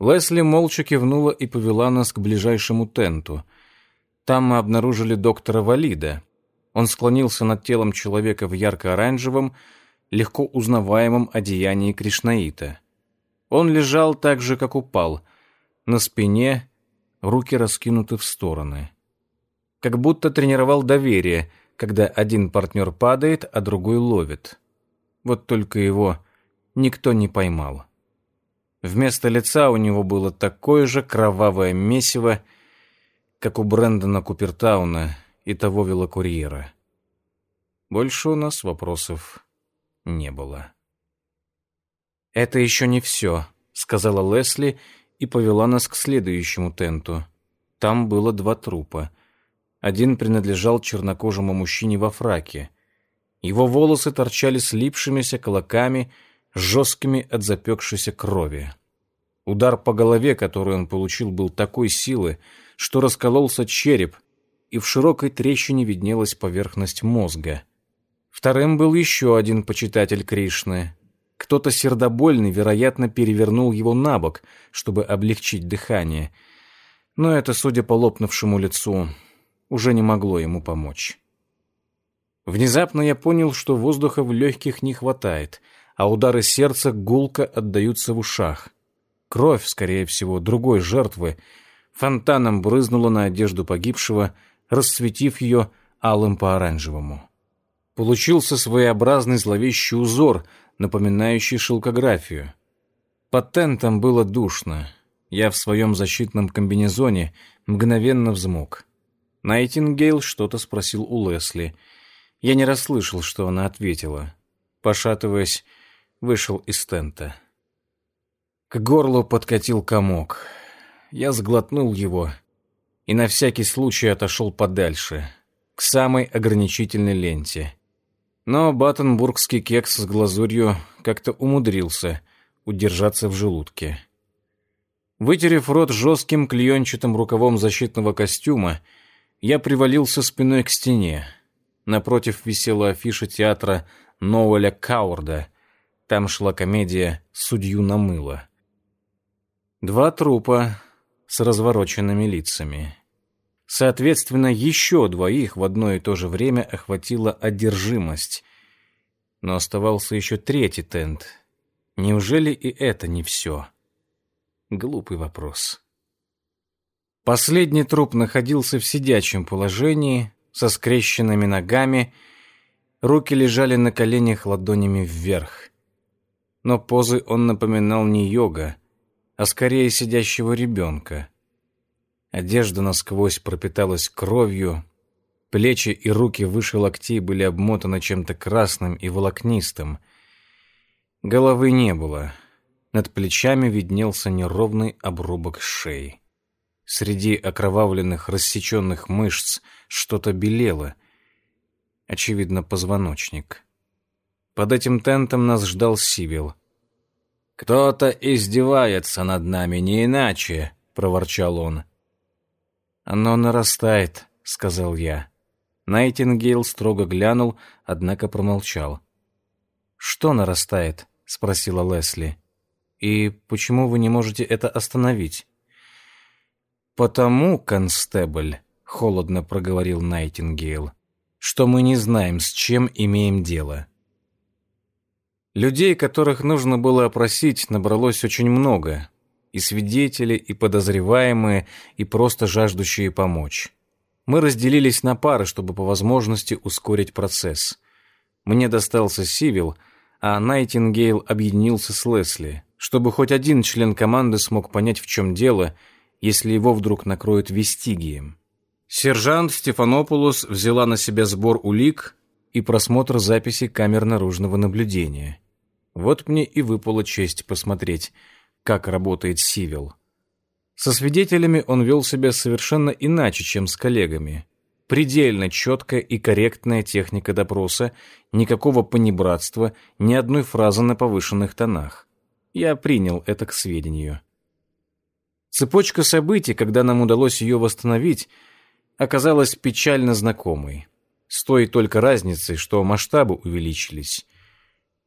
Лесли молча кивнула и повела нас к ближайшему тенту. Там мы обнаружили доктора Валида. Он склонился над телом человека в ярко-оранжевом, легко узнаваемом одеянии Кришнаита. Он лежал так же, как упал, на спине, руки раскинуты в стороны. Как будто тренировал доверие, когда один партнер падает, а другой ловит. Вот только его никто не поймал. Вместо лица у него было такое же кровавое месиво, как у Брэндона Купертауна и того велокурьера. Больше у нас вопросов не было. «Это еще не все», — сказала Лесли и повела нас к следующему тенту. Там было два трупа. Один принадлежал чернокожему мужчине во фраке. Его волосы торчали слипшимися клоками, жесткими от запекшейся крови. Удар по голове, который он получил, был такой силы, что раскололся череп, и в широкой трещине виднелась поверхность мозга. Вторым был еще один почитатель Кришны. Кто-то сердобольный, вероятно, перевернул его на бок, чтобы облегчить дыхание. Но это, судя по лопнувшему лицу, уже не могло ему помочь. Внезапно я понял, что воздуха в легких не хватает, а удары сердца гулко отдаются в ушах. Кровь, скорее всего, другой жертвы, фонтаном брызнула на одежду погибшего, расцветив ее алым по оранжевому. Получился своеобразный зловещий узор, напоминающий шелкографию. Под тентом было душно. Я в своем защитном комбинезоне мгновенно взмок. Найтингейл что-то спросил у Лесли. Я не расслышал, что она ответила. Пошатываясь, вышел из тента. К горлу подкатил комок. Я сглотнул его и на всякий случай отошел подальше, к самой ограничительной ленте. Но баттенбургский кекс с глазурью как-то умудрился удержаться в желудке. Вытерев рот жестким клеенчатым рукавом защитного костюма, я привалился спиной к стене. Напротив висела афиша театра Ноуэля Каурда. Там шла комедия «Судью на мыло». Два трупа с развороченными лицами. Соответственно, еще двоих в одно и то же время охватила одержимость. Но оставался еще третий тент. Неужели и это не все? Глупый вопрос. Последний труп находился в сидячем положении, со скрещенными ногами. Руки лежали на коленях ладонями вверх. Но позы он напоминал не йога, а скорее сидящего ребенка. Одежда насквозь пропиталась кровью, плечи и руки выше локтей были обмотаны чем-то красным и волокнистым. Головы не было. Над плечами виднелся неровный обрубок шеи. Среди окровавленных, рассеченных мышц что-то белело. Очевидно, позвоночник. Под этим тентом нас ждал Сивил. «Кто-то издевается над нами, не иначе», — проворчал он. «Оно нарастает», — сказал я. Найтингейл строго глянул, однако промолчал. «Что нарастает?» — спросила Лесли. «И почему вы не можете это остановить?» «Потому, констебль», — холодно проговорил Найтингейл, «что мы не знаем, с чем имеем дело». Людей, которых нужно было опросить, набралось очень много. И свидетели, и подозреваемые, и просто жаждущие помочь. Мы разделились на пары, чтобы по возможности ускорить процесс. Мне достался Сивил, а Найтингейл объединился с Лесли, чтобы хоть один член команды смог понять, в чем дело — если его вдруг накроют вестигием. Сержант Стефанопулос взяла на себя сбор улик и просмотр записей камер наружного наблюдения. Вот мне и выпала честь посмотреть, как работает Сивил. Со свидетелями он вел себя совершенно иначе, чем с коллегами. Предельно четкая и корректная техника допроса, никакого понебратства, ни одной фразы на повышенных тонах. Я принял это к сведению. Цепочка событий, когда нам удалось ее восстановить, оказалась печально знакомой. С той только разницей, что масштабы увеличились.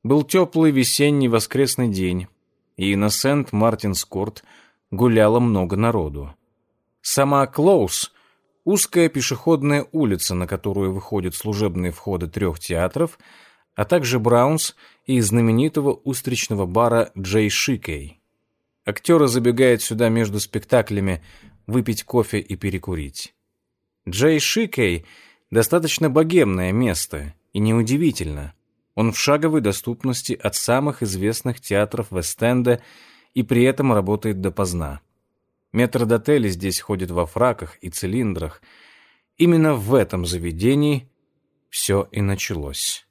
Был теплый весенний воскресный день, и на Сент-Мартинс-Корт гуляло много народу. Сама Клоус — узкая пешеходная улица, на которую выходят служебные входы трех театров, а также Браунс и знаменитого устричного бара Джей Шикей. Актеры забегают сюда между спектаклями выпить кофе и перекурить. Джей Шикей — достаточно богемное место, и неудивительно. Он в шаговой доступности от самых известных театров Вест-Энда и при этом работает допоздна. Метрдотели здесь ходят во фраках и цилиндрах. Именно в этом заведении все и началось.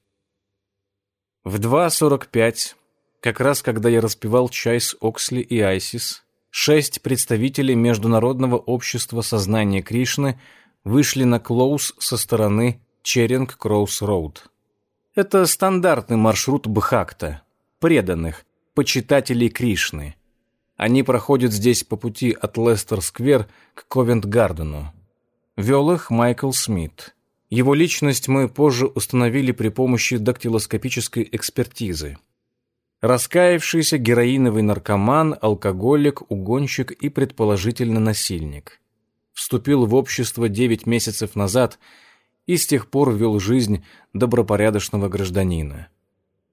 В 2.45 как раз когда я распивал чай с Оксли и Айсис, шесть представителей Международного общества сознания Кришны вышли на Клоус со стороны Черинг Кроус Роуд. Это стандартный маршрут Бхакта, преданных, почитателей Кришны. Они проходят здесь по пути от Лестер-сквер к Ковент-гардену. Вел их Майкл Смит. Его личность мы позже установили при помощи дактилоскопической экспертизы раскаявшийся героиновый наркоман, алкоголик, угонщик и, предположительно, насильник. Вступил в общество девять месяцев назад и с тех пор вел жизнь добропорядочного гражданина.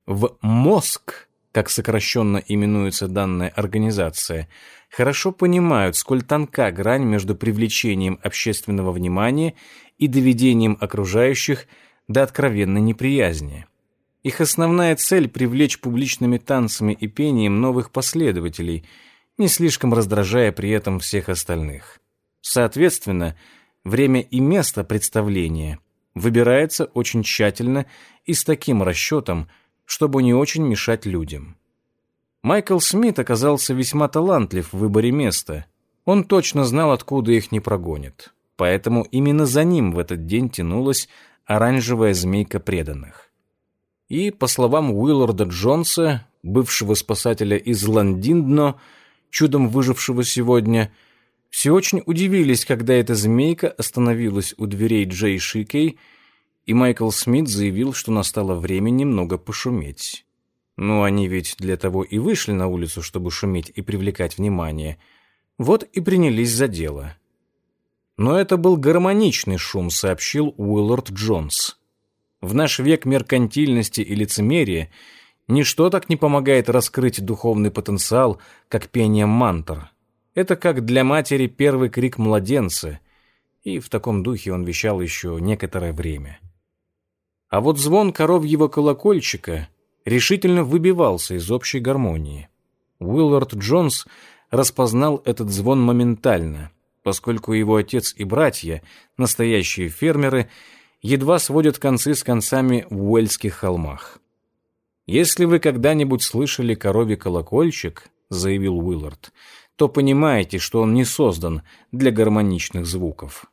В мозг, как сокращенно именуется данная организация, хорошо понимают, сколь тонка грань между привлечением общественного внимания и доведением окружающих до откровенной неприязни. Их основная цель — привлечь публичными танцами и пением новых последователей, не слишком раздражая при этом всех остальных. Соответственно, время и место представления выбирается очень тщательно и с таким расчетом, чтобы не очень мешать людям. Майкл Смит оказался весьма талантлив в выборе места. Он точно знал, откуда их не прогонят. Поэтому именно за ним в этот день тянулась оранжевая змейка преданных. И, по словам Уилларда Джонса, бывшего спасателя из Ландиндно, чудом выжившего сегодня, все очень удивились, когда эта змейка остановилась у дверей Джей Шикей, и Майкл Смит заявил, что настало время немного пошуметь. Ну, они ведь для того и вышли на улицу, чтобы шуметь и привлекать внимание. Вот и принялись за дело. Но это был гармоничный шум, сообщил Уиллард Джонс. В наш век меркантильности и лицемерия ничто так не помогает раскрыть духовный потенциал, как пение мантр. Это как для матери первый крик младенца, и в таком духе он вещал еще некоторое время. А вот звон коровьего колокольчика решительно выбивался из общей гармонии. Уиллард Джонс распознал этот звон моментально, поскольку его отец и братья, настоящие фермеры, едва сводят концы с концами в Уэльских холмах. «Если вы когда-нибудь слышали коровий колокольчик», — заявил Уиллард, то понимаете, что он не создан для гармоничных звуков.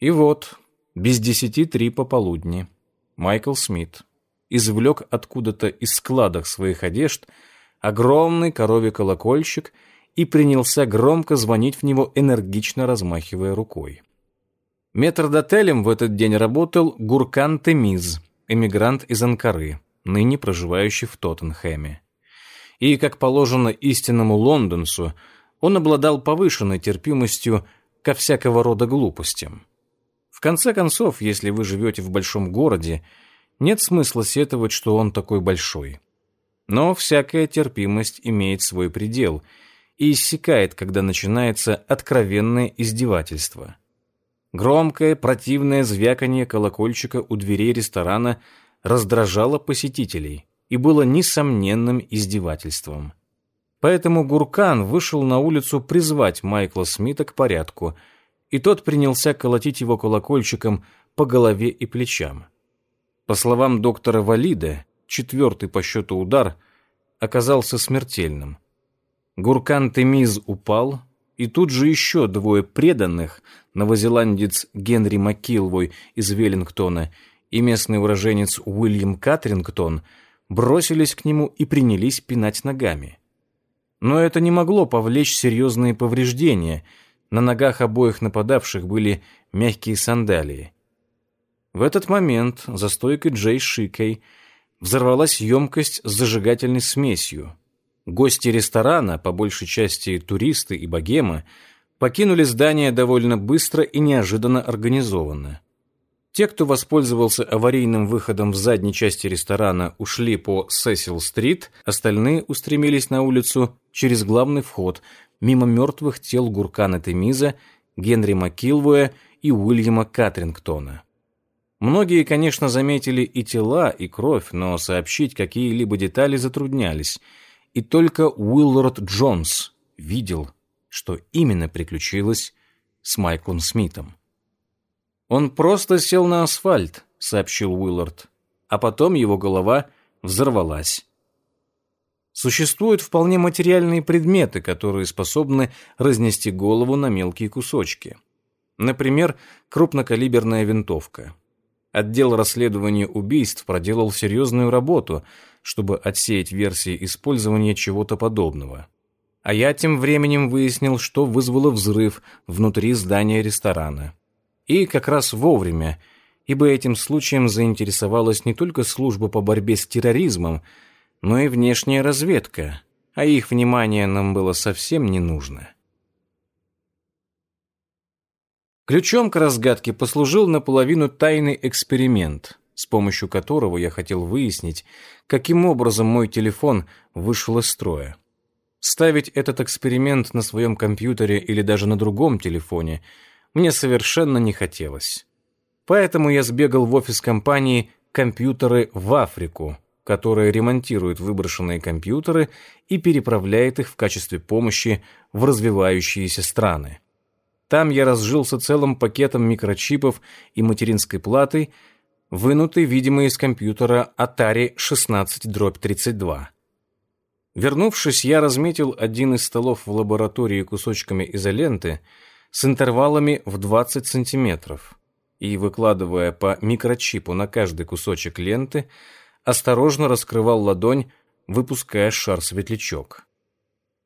И вот, без десяти три пополудни, Майкл Смит извлек откуда-то из складок своих одежд огромный коровий колокольчик и принялся громко звонить в него, энергично размахивая рукой. Метрдотелем в этот день работал Гуркан Темиз, эмигрант из Анкары, ныне проживающий в Тоттенхэме. И, как положено истинному лондонцу, он обладал повышенной терпимостью ко всякого рода глупостям. В конце концов, если вы живете в большом городе, нет смысла сетовать, что он такой большой. Но всякая терпимость имеет свой предел и иссякает, когда начинается откровенное издевательство. Громкое, противное звяканье колокольчика у дверей ресторана раздражало посетителей и было несомненным издевательством. Поэтому Гуркан вышел на улицу призвать Майкла Смита к порядку, и тот принялся колотить его колокольчиком по голове и плечам. По словам доктора Валида, четвертый по счету удар оказался смертельным. Гуркан Темиз упал, и тут же еще двое преданных, новозеландец Генри Маккилвой из Веллингтона и местный уроженец Уильям Катрингтон, бросились к нему и принялись пинать ногами. Но это не могло повлечь серьезные повреждения. На ногах обоих нападавших были мягкие сандалии. В этот момент за стойкой Джей Шикой взорвалась емкость с зажигательной смесью. Гости ресторана, по большей части туристы и богемы, покинули здание довольно быстро и неожиданно организованно. Те, кто воспользовался аварийным выходом в задней части ресторана, ушли по Сесил-стрит, остальные устремились на улицу через главный вход, мимо мертвых тел Гуркана Темиза, Генри Маккилвуя и Уильяма Катрингтона. Многие, конечно, заметили и тела, и кровь, но сообщить какие-либо детали затруднялись. И только Уиллард Джонс видел, что именно приключилось с Майклом Смитом. «Он просто сел на асфальт», — сообщил Уиллард, а потом его голова взорвалась. Существуют вполне материальные предметы, которые способны разнести голову на мелкие кусочки. Например, крупнокалиберная винтовка. Отдел расследования убийств проделал серьезную работу, чтобы отсеять версии использования чего-то подобного. А я тем временем выяснил, что вызвало взрыв внутри здания ресторана. И как раз вовремя, ибо этим случаем заинтересовалась не только служба по борьбе с терроризмом, но и внешняя разведка, а их внимание нам было совсем не нужно. Ключом к разгадке послужил наполовину тайный эксперимент, с помощью которого я хотел выяснить, каким образом мой телефон вышел из строя. Ставить этот эксперимент на своем компьютере или даже на другом телефоне мне совершенно не хотелось. Поэтому я сбегал в офис компании «Компьютеры в Африку», которая ремонтирует выброшенные компьютеры и переправляет их в качестве помощи в развивающиеся страны. Там я разжился целым пакетом микрочипов и материнской платы, вынутой, видимо, из компьютера Atari 16-32. Вернувшись, я разметил один из столов в лаборатории кусочками изоленты с интервалами в 20 сантиметров и, выкладывая по микрочипу на каждый кусочек ленты, осторожно раскрывал ладонь, выпуская шар-светлячок.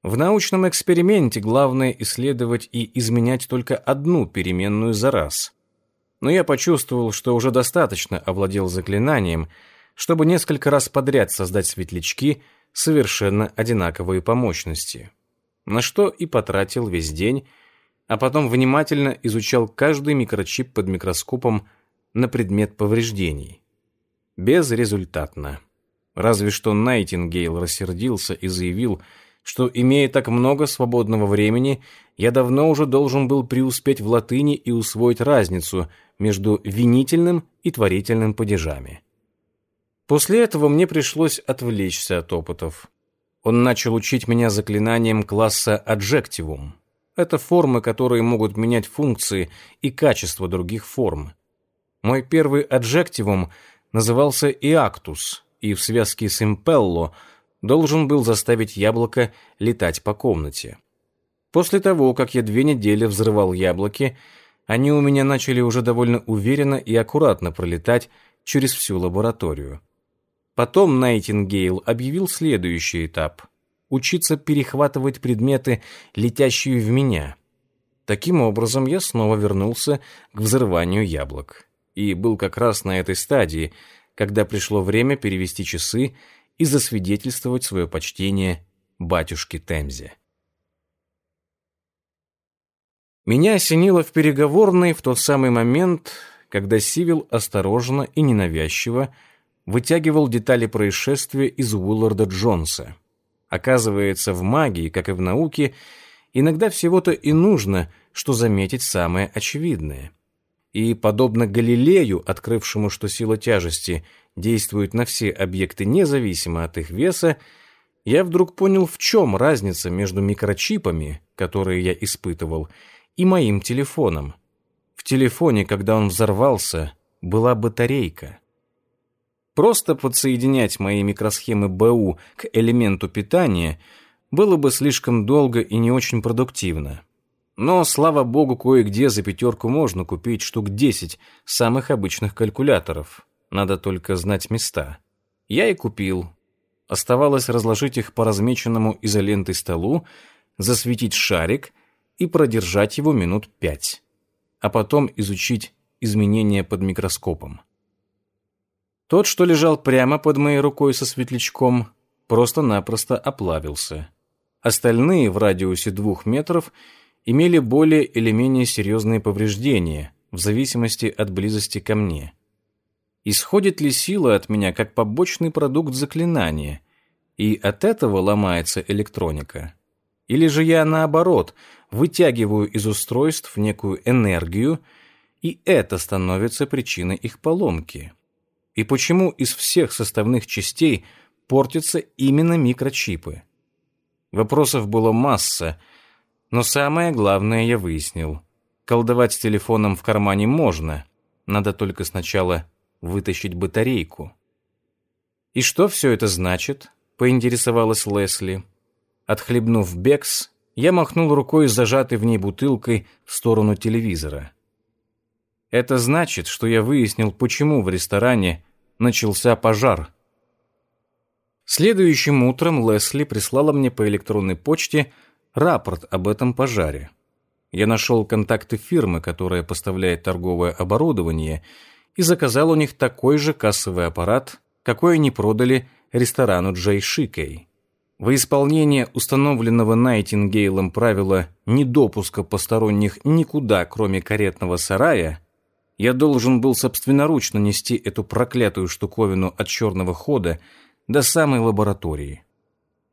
В научном эксперименте главное исследовать и изменять только одну переменную за раз. Но я почувствовал, что уже достаточно овладел заклинанием, чтобы несколько раз подряд создать светлячки совершенно одинаковые по мощности. На что и потратил весь день, а потом внимательно изучал каждый микрочип под микроскопом на предмет повреждений. Безрезультатно. Разве что Найтингейл рассердился и заявил, что, имея так много свободного времени, я давно уже должен был преуспеть в латыни и усвоить разницу между винительным и творительным падежами. После этого мне пришлось отвлечься от опытов. Он начал учить меня заклинанием класса «Adjectivum». Это формы, которые могут менять функции и качество других форм. Мой первый «Adjectivum» назывался «Иактус», и в связке с «Импелло» должен был заставить яблоко летать по комнате. После того, как я две недели взрывал яблоки, они у меня начали уже довольно уверенно и аккуратно пролетать через всю лабораторию. Потом Найтингейл объявил следующий этап – учиться перехватывать предметы, летящие в меня. Таким образом, я снова вернулся к взрыванию яблок. И был как раз на этой стадии, когда пришло время перевести часы и засвидетельствовать свое почтение батюшке Темзе. Меня осенило в переговорной в тот самый момент, когда Сивил осторожно и ненавязчиво вытягивал детали происшествия из Уилларда Джонса. Оказывается, в магии, как и в науке, иногда всего-то и нужно, что заметить самое очевидное. И, подобно Галилею, открывшему, что сила тяжести действует на все объекты независимо от их веса, я вдруг понял, в чем разница между микрочипами, которые я испытывал, и моим телефоном. В телефоне, когда он взорвался, была батарейка. Просто подсоединять мои микросхемы БУ к элементу питания было бы слишком долго и не очень продуктивно. Но, слава богу, кое-где за пятерку можно купить штук 10 самых обычных калькуляторов. Надо только знать места. Я и купил. Оставалось разложить их по размеченному изолентой столу, засветить шарик и продержать его минут пять, а потом изучить изменения под микроскопом. Тот, что лежал прямо под моей рукой со светлячком, просто-напросто оплавился. Остальные в радиусе двух метров имели более или менее серьезные повреждения, в зависимости от близости ко мне. Исходит ли сила от меня как побочный продукт заклинания, и от этого ломается электроника? Или же я, наоборот, вытягиваю из устройств некую энергию, и это становится причиной их поломки? И почему из всех составных частей портятся именно микрочипы? Вопросов было масса, но самое главное я выяснил. Колдовать с телефоном в кармане можно, надо только сначала вытащить батарейку. «И что все это значит?» — поинтересовалась Лесли. Отхлебнув бекс, я махнул рукой с зажатой в ней бутылкой в сторону телевизора. Это значит, что я выяснил, почему в ресторане начался пожар. Следующим утром Лесли прислала мне по электронной почте рапорт об этом пожаре. Я нашел контакты фирмы, которая поставляет торговое оборудование, и заказал у них такой же кассовый аппарат, какой они продали ресторану Джей Шикей. Во исполнение установленного Найтингейлом правила недопуска посторонних никуда, кроме каретного сарая, я должен был собственноручно нести эту проклятую штуковину от черного хода до самой лаборатории.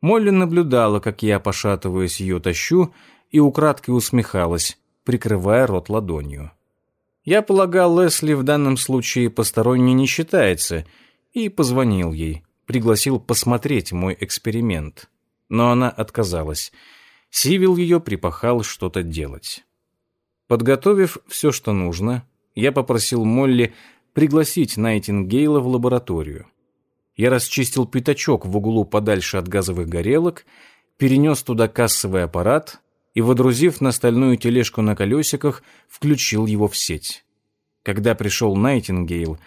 Молли наблюдала, как я, пошатываясь, ее тащу, и украдкой усмехалась, прикрывая рот ладонью. Я полагал, Лесли в данном случае посторонней не считается, и позвонил ей, пригласил посмотреть мой эксперимент. Но она отказалась. Сивил ее припахал что-то делать. Подготовив все, что нужно, я попросил Молли пригласить Найтингейла в лабораторию. Я расчистил пятачок в углу подальше от газовых горелок, перенес туда кассовый аппарат и, водрузив на стальную тележку на колесиках, включил его в сеть. Когда пришел Найтингейл,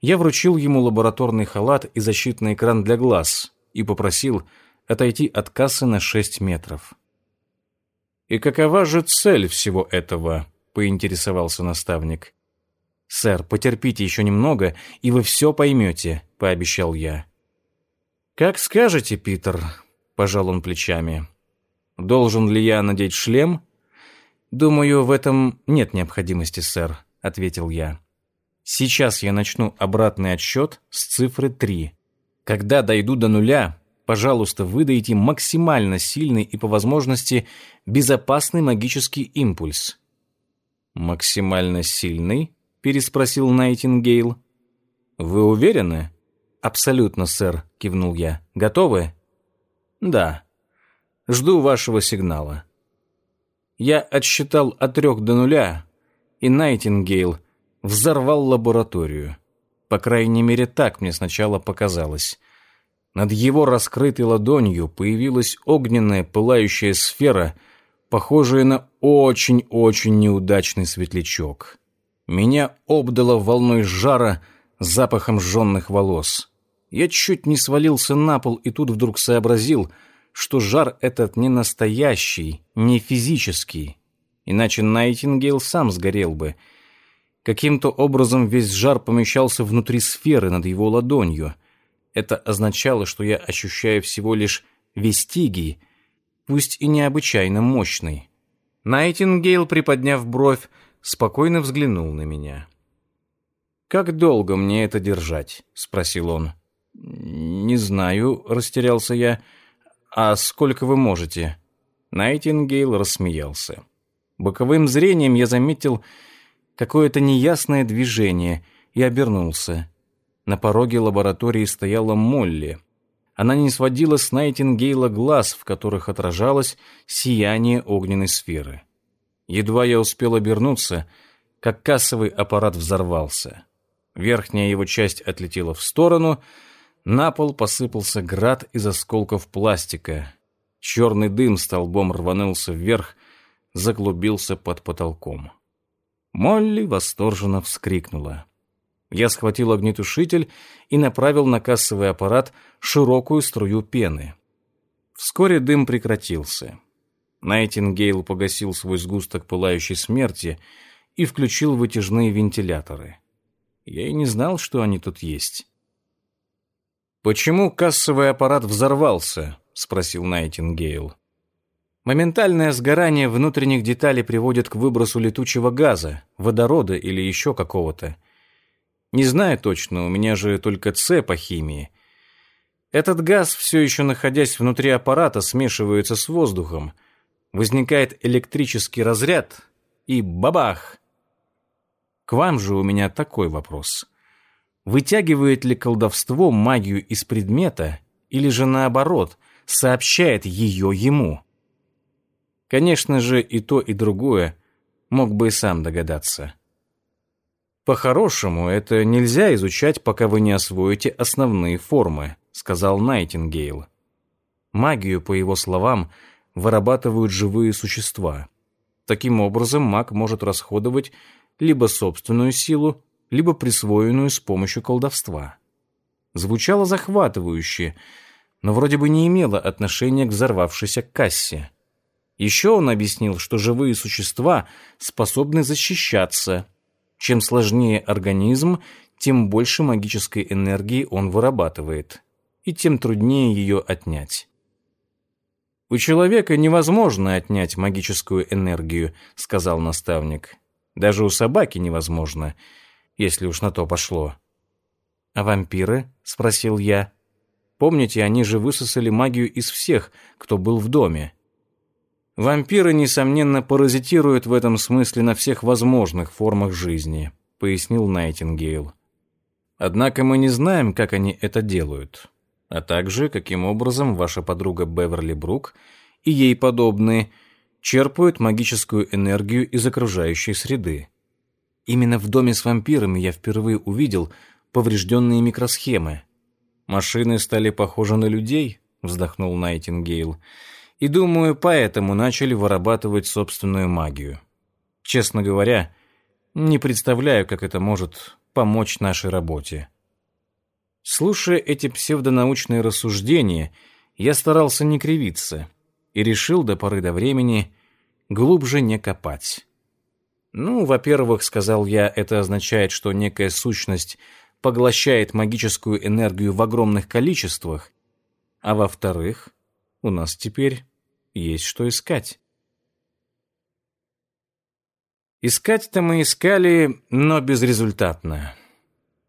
я вручил ему лабораторный халат и защитный экран для глаз и попросил отойти от кассы на 6 метров. «И какова же цель всего этого?» — поинтересовался наставник. «Сэр, потерпите еще немного, и вы все поймете», — пообещал я. «Как скажете, Питер», — пожал он плечами. «Должен ли я надеть шлем?» «Думаю, в этом нет необходимости, сэр», — ответил я. «Сейчас я начну обратный отсчет с цифры 3. Когда дойду до нуля, пожалуйста, выдайте максимально сильный и, по возможности, безопасный магический импульс». «Максимально сильный?» — переспросил Найтингейл. «Вы уверены?» «Абсолютно, сэр», — кивнул я. «Готовы?» «Да. Жду вашего сигнала». Я отсчитал от трех до нуля, и Найтингейл взорвал лабораторию. По крайней мере, так мне сначала показалось. Над его раскрытой ладонью появилась огненная пылающая сфера, похожая на очень-очень неудачный светлячок. Меня обдало волной жара запахом жженных волос. Я чуть не свалился на пол и тут вдруг сообразил, что жар этот не настоящий, не физический. Иначе Найтингейл сам сгорел бы. Каким-то образом весь жар помещался внутри сферы над его ладонью. Это означало, что я ощущаю всего лишь вестигий, пусть и необычайно мощный. Найтингейл, приподняв бровь, спокойно взглянул на меня. «Как долго мне это держать?» — спросил он. «Не знаю», — растерялся я. «А сколько вы можете?» Найтингейл рассмеялся. Боковым зрением я заметил какое-то неясное движение и обернулся. На пороге лаборатории стояла Молли. Она не сводила с Найтингейла глаз, в которых отражалось сияние огненной сферы. Едва я успел обернуться, как кассовый аппарат взорвался. Верхняя его часть отлетела в сторону — на пол посыпался град из осколков пластика. Черный дым столбом рванулся вверх, заклубился под потолком. Молли восторженно вскрикнула. Я схватил огнетушитель и направил на кассовый аппарат широкую струю пены. Вскоре дым прекратился. Найтингейл погасил свой сгусток пылающей смерти и включил вытяжные вентиляторы. Я и не знал, что они тут есть. «Почему кассовый аппарат взорвался?» — спросил Найтингейл. Моментальное сгорание внутренних деталей приводит к выбросу летучего газа, водорода или еще какого-то. Не знаю точно, у меня же только С по химии. Этот газ, все еще находясь внутри аппарата, смешивается с воздухом. Возникает электрический разряд и бабах! К вам же у меня такой вопрос. Вытягивает ли колдовство магию из предмета, или же наоборот, сообщает ее ему? Конечно же, и то, и другое мог бы и сам догадаться. «По-хорошему, это нельзя изучать, пока вы не освоите основные формы», сказал Найтингейл. Магию, по его словам, вырабатывают живые существа. Таким образом, маг может расходовать либо собственную силу, либо присвоенную с помощью колдовства. Звучало захватывающе, но вроде бы не имело отношения к взорвавшейся кассе. Еще он объяснил, что живые существа способны защищаться. Чем сложнее организм, тем больше магической энергии он вырабатывает, и тем труднее ее отнять. «У человека невозможно отнять магическую энергию», — сказал наставник. «Даже у собаки невозможно если уж на то пошло. «А вампиры?» — спросил я. «Помните, они же высосали магию из всех, кто был в доме». «Вампиры, несомненно, паразитируют в этом смысле на всех возможных формах жизни», — пояснил Найтингейл. «Однако мы не знаем, как они это делают, а также, каким образом ваша подруга Беверли Брук и ей подобные черпают магическую энергию из окружающей среды. Именно в доме с вампирами я впервые увидел поврежденные микросхемы. «Машины стали похожи на людей», — вздохнул Найтингейл, «и, думаю, поэтому начали вырабатывать собственную магию. Честно говоря, не представляю, как это может помочь нашей работе». Слушая эти псевдонаучные рассуждения, я старался не кривиться и решил до поры до времени глубже не копать. Ну, во-первых, сказал я, это означает, что некая сущность поглощает магическую энергию в огромных количествах. А во-вторых, у нас теперь есть что искать. Искать-то мы искали, но безрезультатно.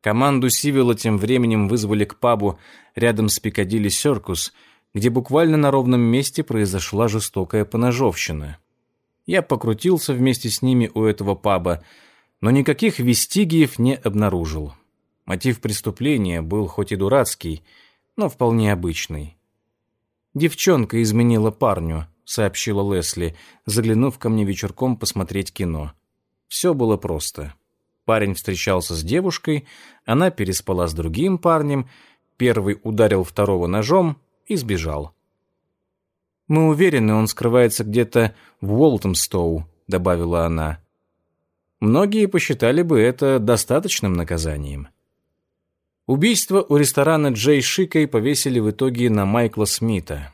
Команду Сивила тем временем вызвали к пабу рядом с Пикадилли Серкус, где буквально на ровном месте произошла жестокая поножовщина. Я покрутился вместе с ними у этого паба, но никаких вестигиев не обнаружил. Мотив преступления был хоть и дурацкий, но вполне обычный. «Девчонка изменила парню», — сообщила Лесли, заглянув ко мне вечерком посмотреть кино. Все было просто. Парень встречался с девушкой, она переспала с другим парнем, первый ударил второго ножом и сбежал. «Мы уверены, он скрывается где-то в Уолтемстоу», — добавила она. Многие посчитали бы это достаточным наказанием. Убийство у ресторана Джей Шикой повесили в итоге на Майкла Смита.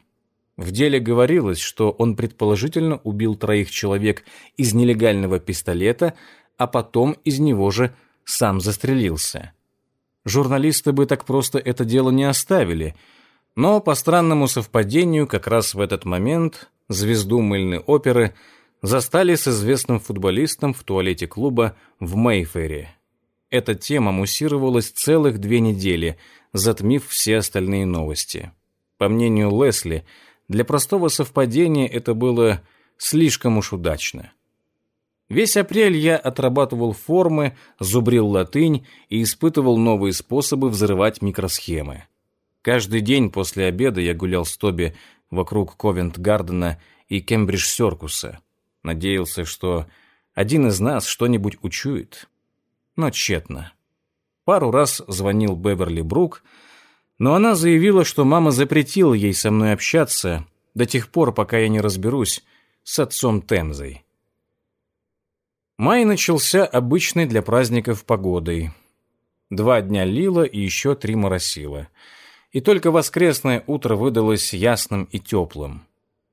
В деле говорилось, что он предположительно убил троих человек из нелегального пистолета, а потом из него же сам застрелился. Журналисты бы так просто это дело не оставили, но по странному совпадению как раз в этот момент звезду мыльной оперы застали с известным футболистом в туалете клуба в Мейфере. Эта тема муссировалась целых две недели, затмив все остальные новости. По мнению Лесли, для простого совпадения это было слишком уж удачно. Весь апрель я отрабатывал формы, зубрил латынь и испытывал новые способы взрывать микросхемы. Каждый день после обеда я гулял с Тоби вокруг Ковент-Гардена и Кембридж-Серкуса. Надеялся, что один из нас что-нибудь учует. Но тщетно. Пару раз звонил Беверли Брук, но она заявила, что мама запретила ей со мной общаться до тех пор, пока я не разберусь с отцом Темзой. Май начался обычной для праздников погодой. Два дня лило и еще три моросило. И только воскресное утро выдалось ясным и теплым.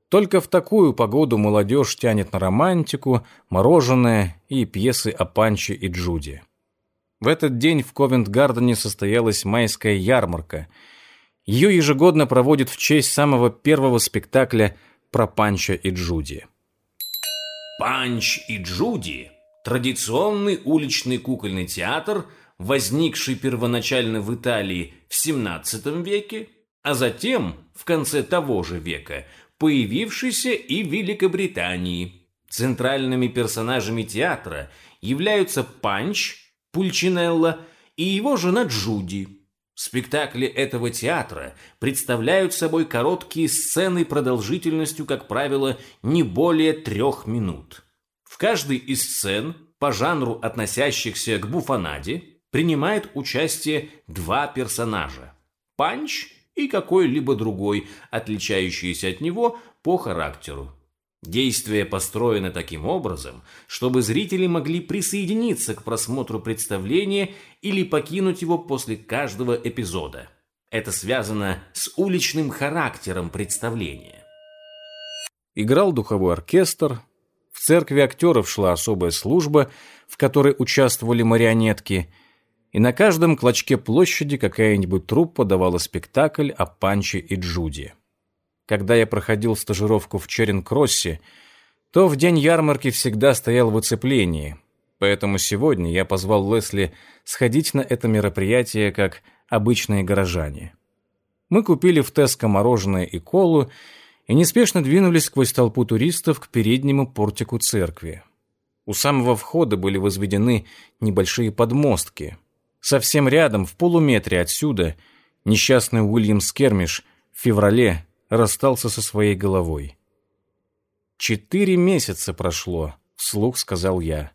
Только в такую погоду молодежь тянет на романтику, мороженое и пьесы о Панче и Джуди. В этот день в Ковент-Гардене состоялась майская ярмарка. Ее ежегодно проводят в честь самого первого спектакля про Панча и Джуди. «Панч и Джуди» Традиционный уличный кукольный театр, возникший первоначально в Италии в XVII веке, а затем, в конце того же века, появившийся и в Великобритании. Центральными персонажами театра являются Панч, Пульчинелло и его жена Джуди. Спектакли этого театра представляют собой короткие сцены продолжительностью, как правило, не более трех минут. Каждой из сцен, по жанру относящихся к буфанаде, принимает участие два персонажа – Панч и какой-либо другой, отличающийся от него по характеру. Действие построено таким образом, чтобы зрители могли присоединиться к просмотру представления или покинуть его после каждого эпизода. Это связано с уличным характером представления. Играл духовой оркестр, в церкви актеров шла особая служба, в которой участвовали марионетки, и на каждом клочке площади какая-нибудь труппа давала спектакль о Панче и Джуди. Когда я проходил стажировку в Черинг-Кроссе, то в день ярмарки всегда стоял в оцеплении, поэтому сегодня я позвал Лесли сходить на это мероприятие как обычные горожане. Мы купили в Теско мороженое и колу и неспешно двинулись сквозь толпу туристов к переднему портику церкви. У самого входа были возведены небольшие подмостки. Совсем рядом, в полуметре отсюда, несчастный Уильям Скермиш в феврале расстался со своей головой. «Четыре месяца прошло», — вслух сказал я.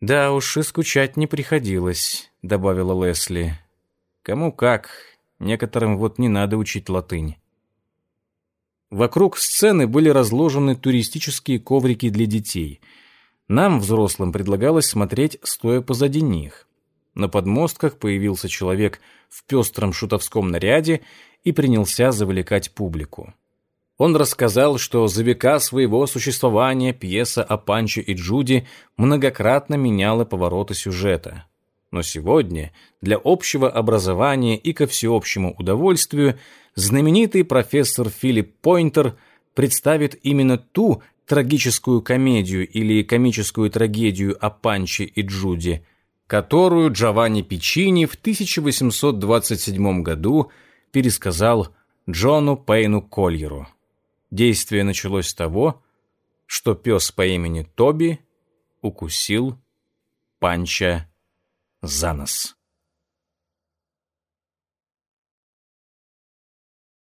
«Да уж и скучать не приходилось», — добавила Лесли. «Кому как, некоторым вот не надо учить латынь». Вокруг сцены были разложены туристические коврики для детей. Нам, взрослым, предлагалось смотреть, стоя позади них. На подмостках появился человек в пестром шутовском наряде и принялся завлекать публику. Он рассказал, что за века своего существования пьеса о Панче и Джуди многократно меняла повороты сюжета. Но сегодня для общего образования и ко всеобщему удовольствию – знаменитый профессор Филипп Пойнтер представит именно ту трагическую комедию или комическую трагедию о Панче и Джуди, которую Джованни Пичини в 1827 году пересказал Джону Пейну Кольеру. Действие началось с того, что пес по имени Тоби укусил Панча за нос.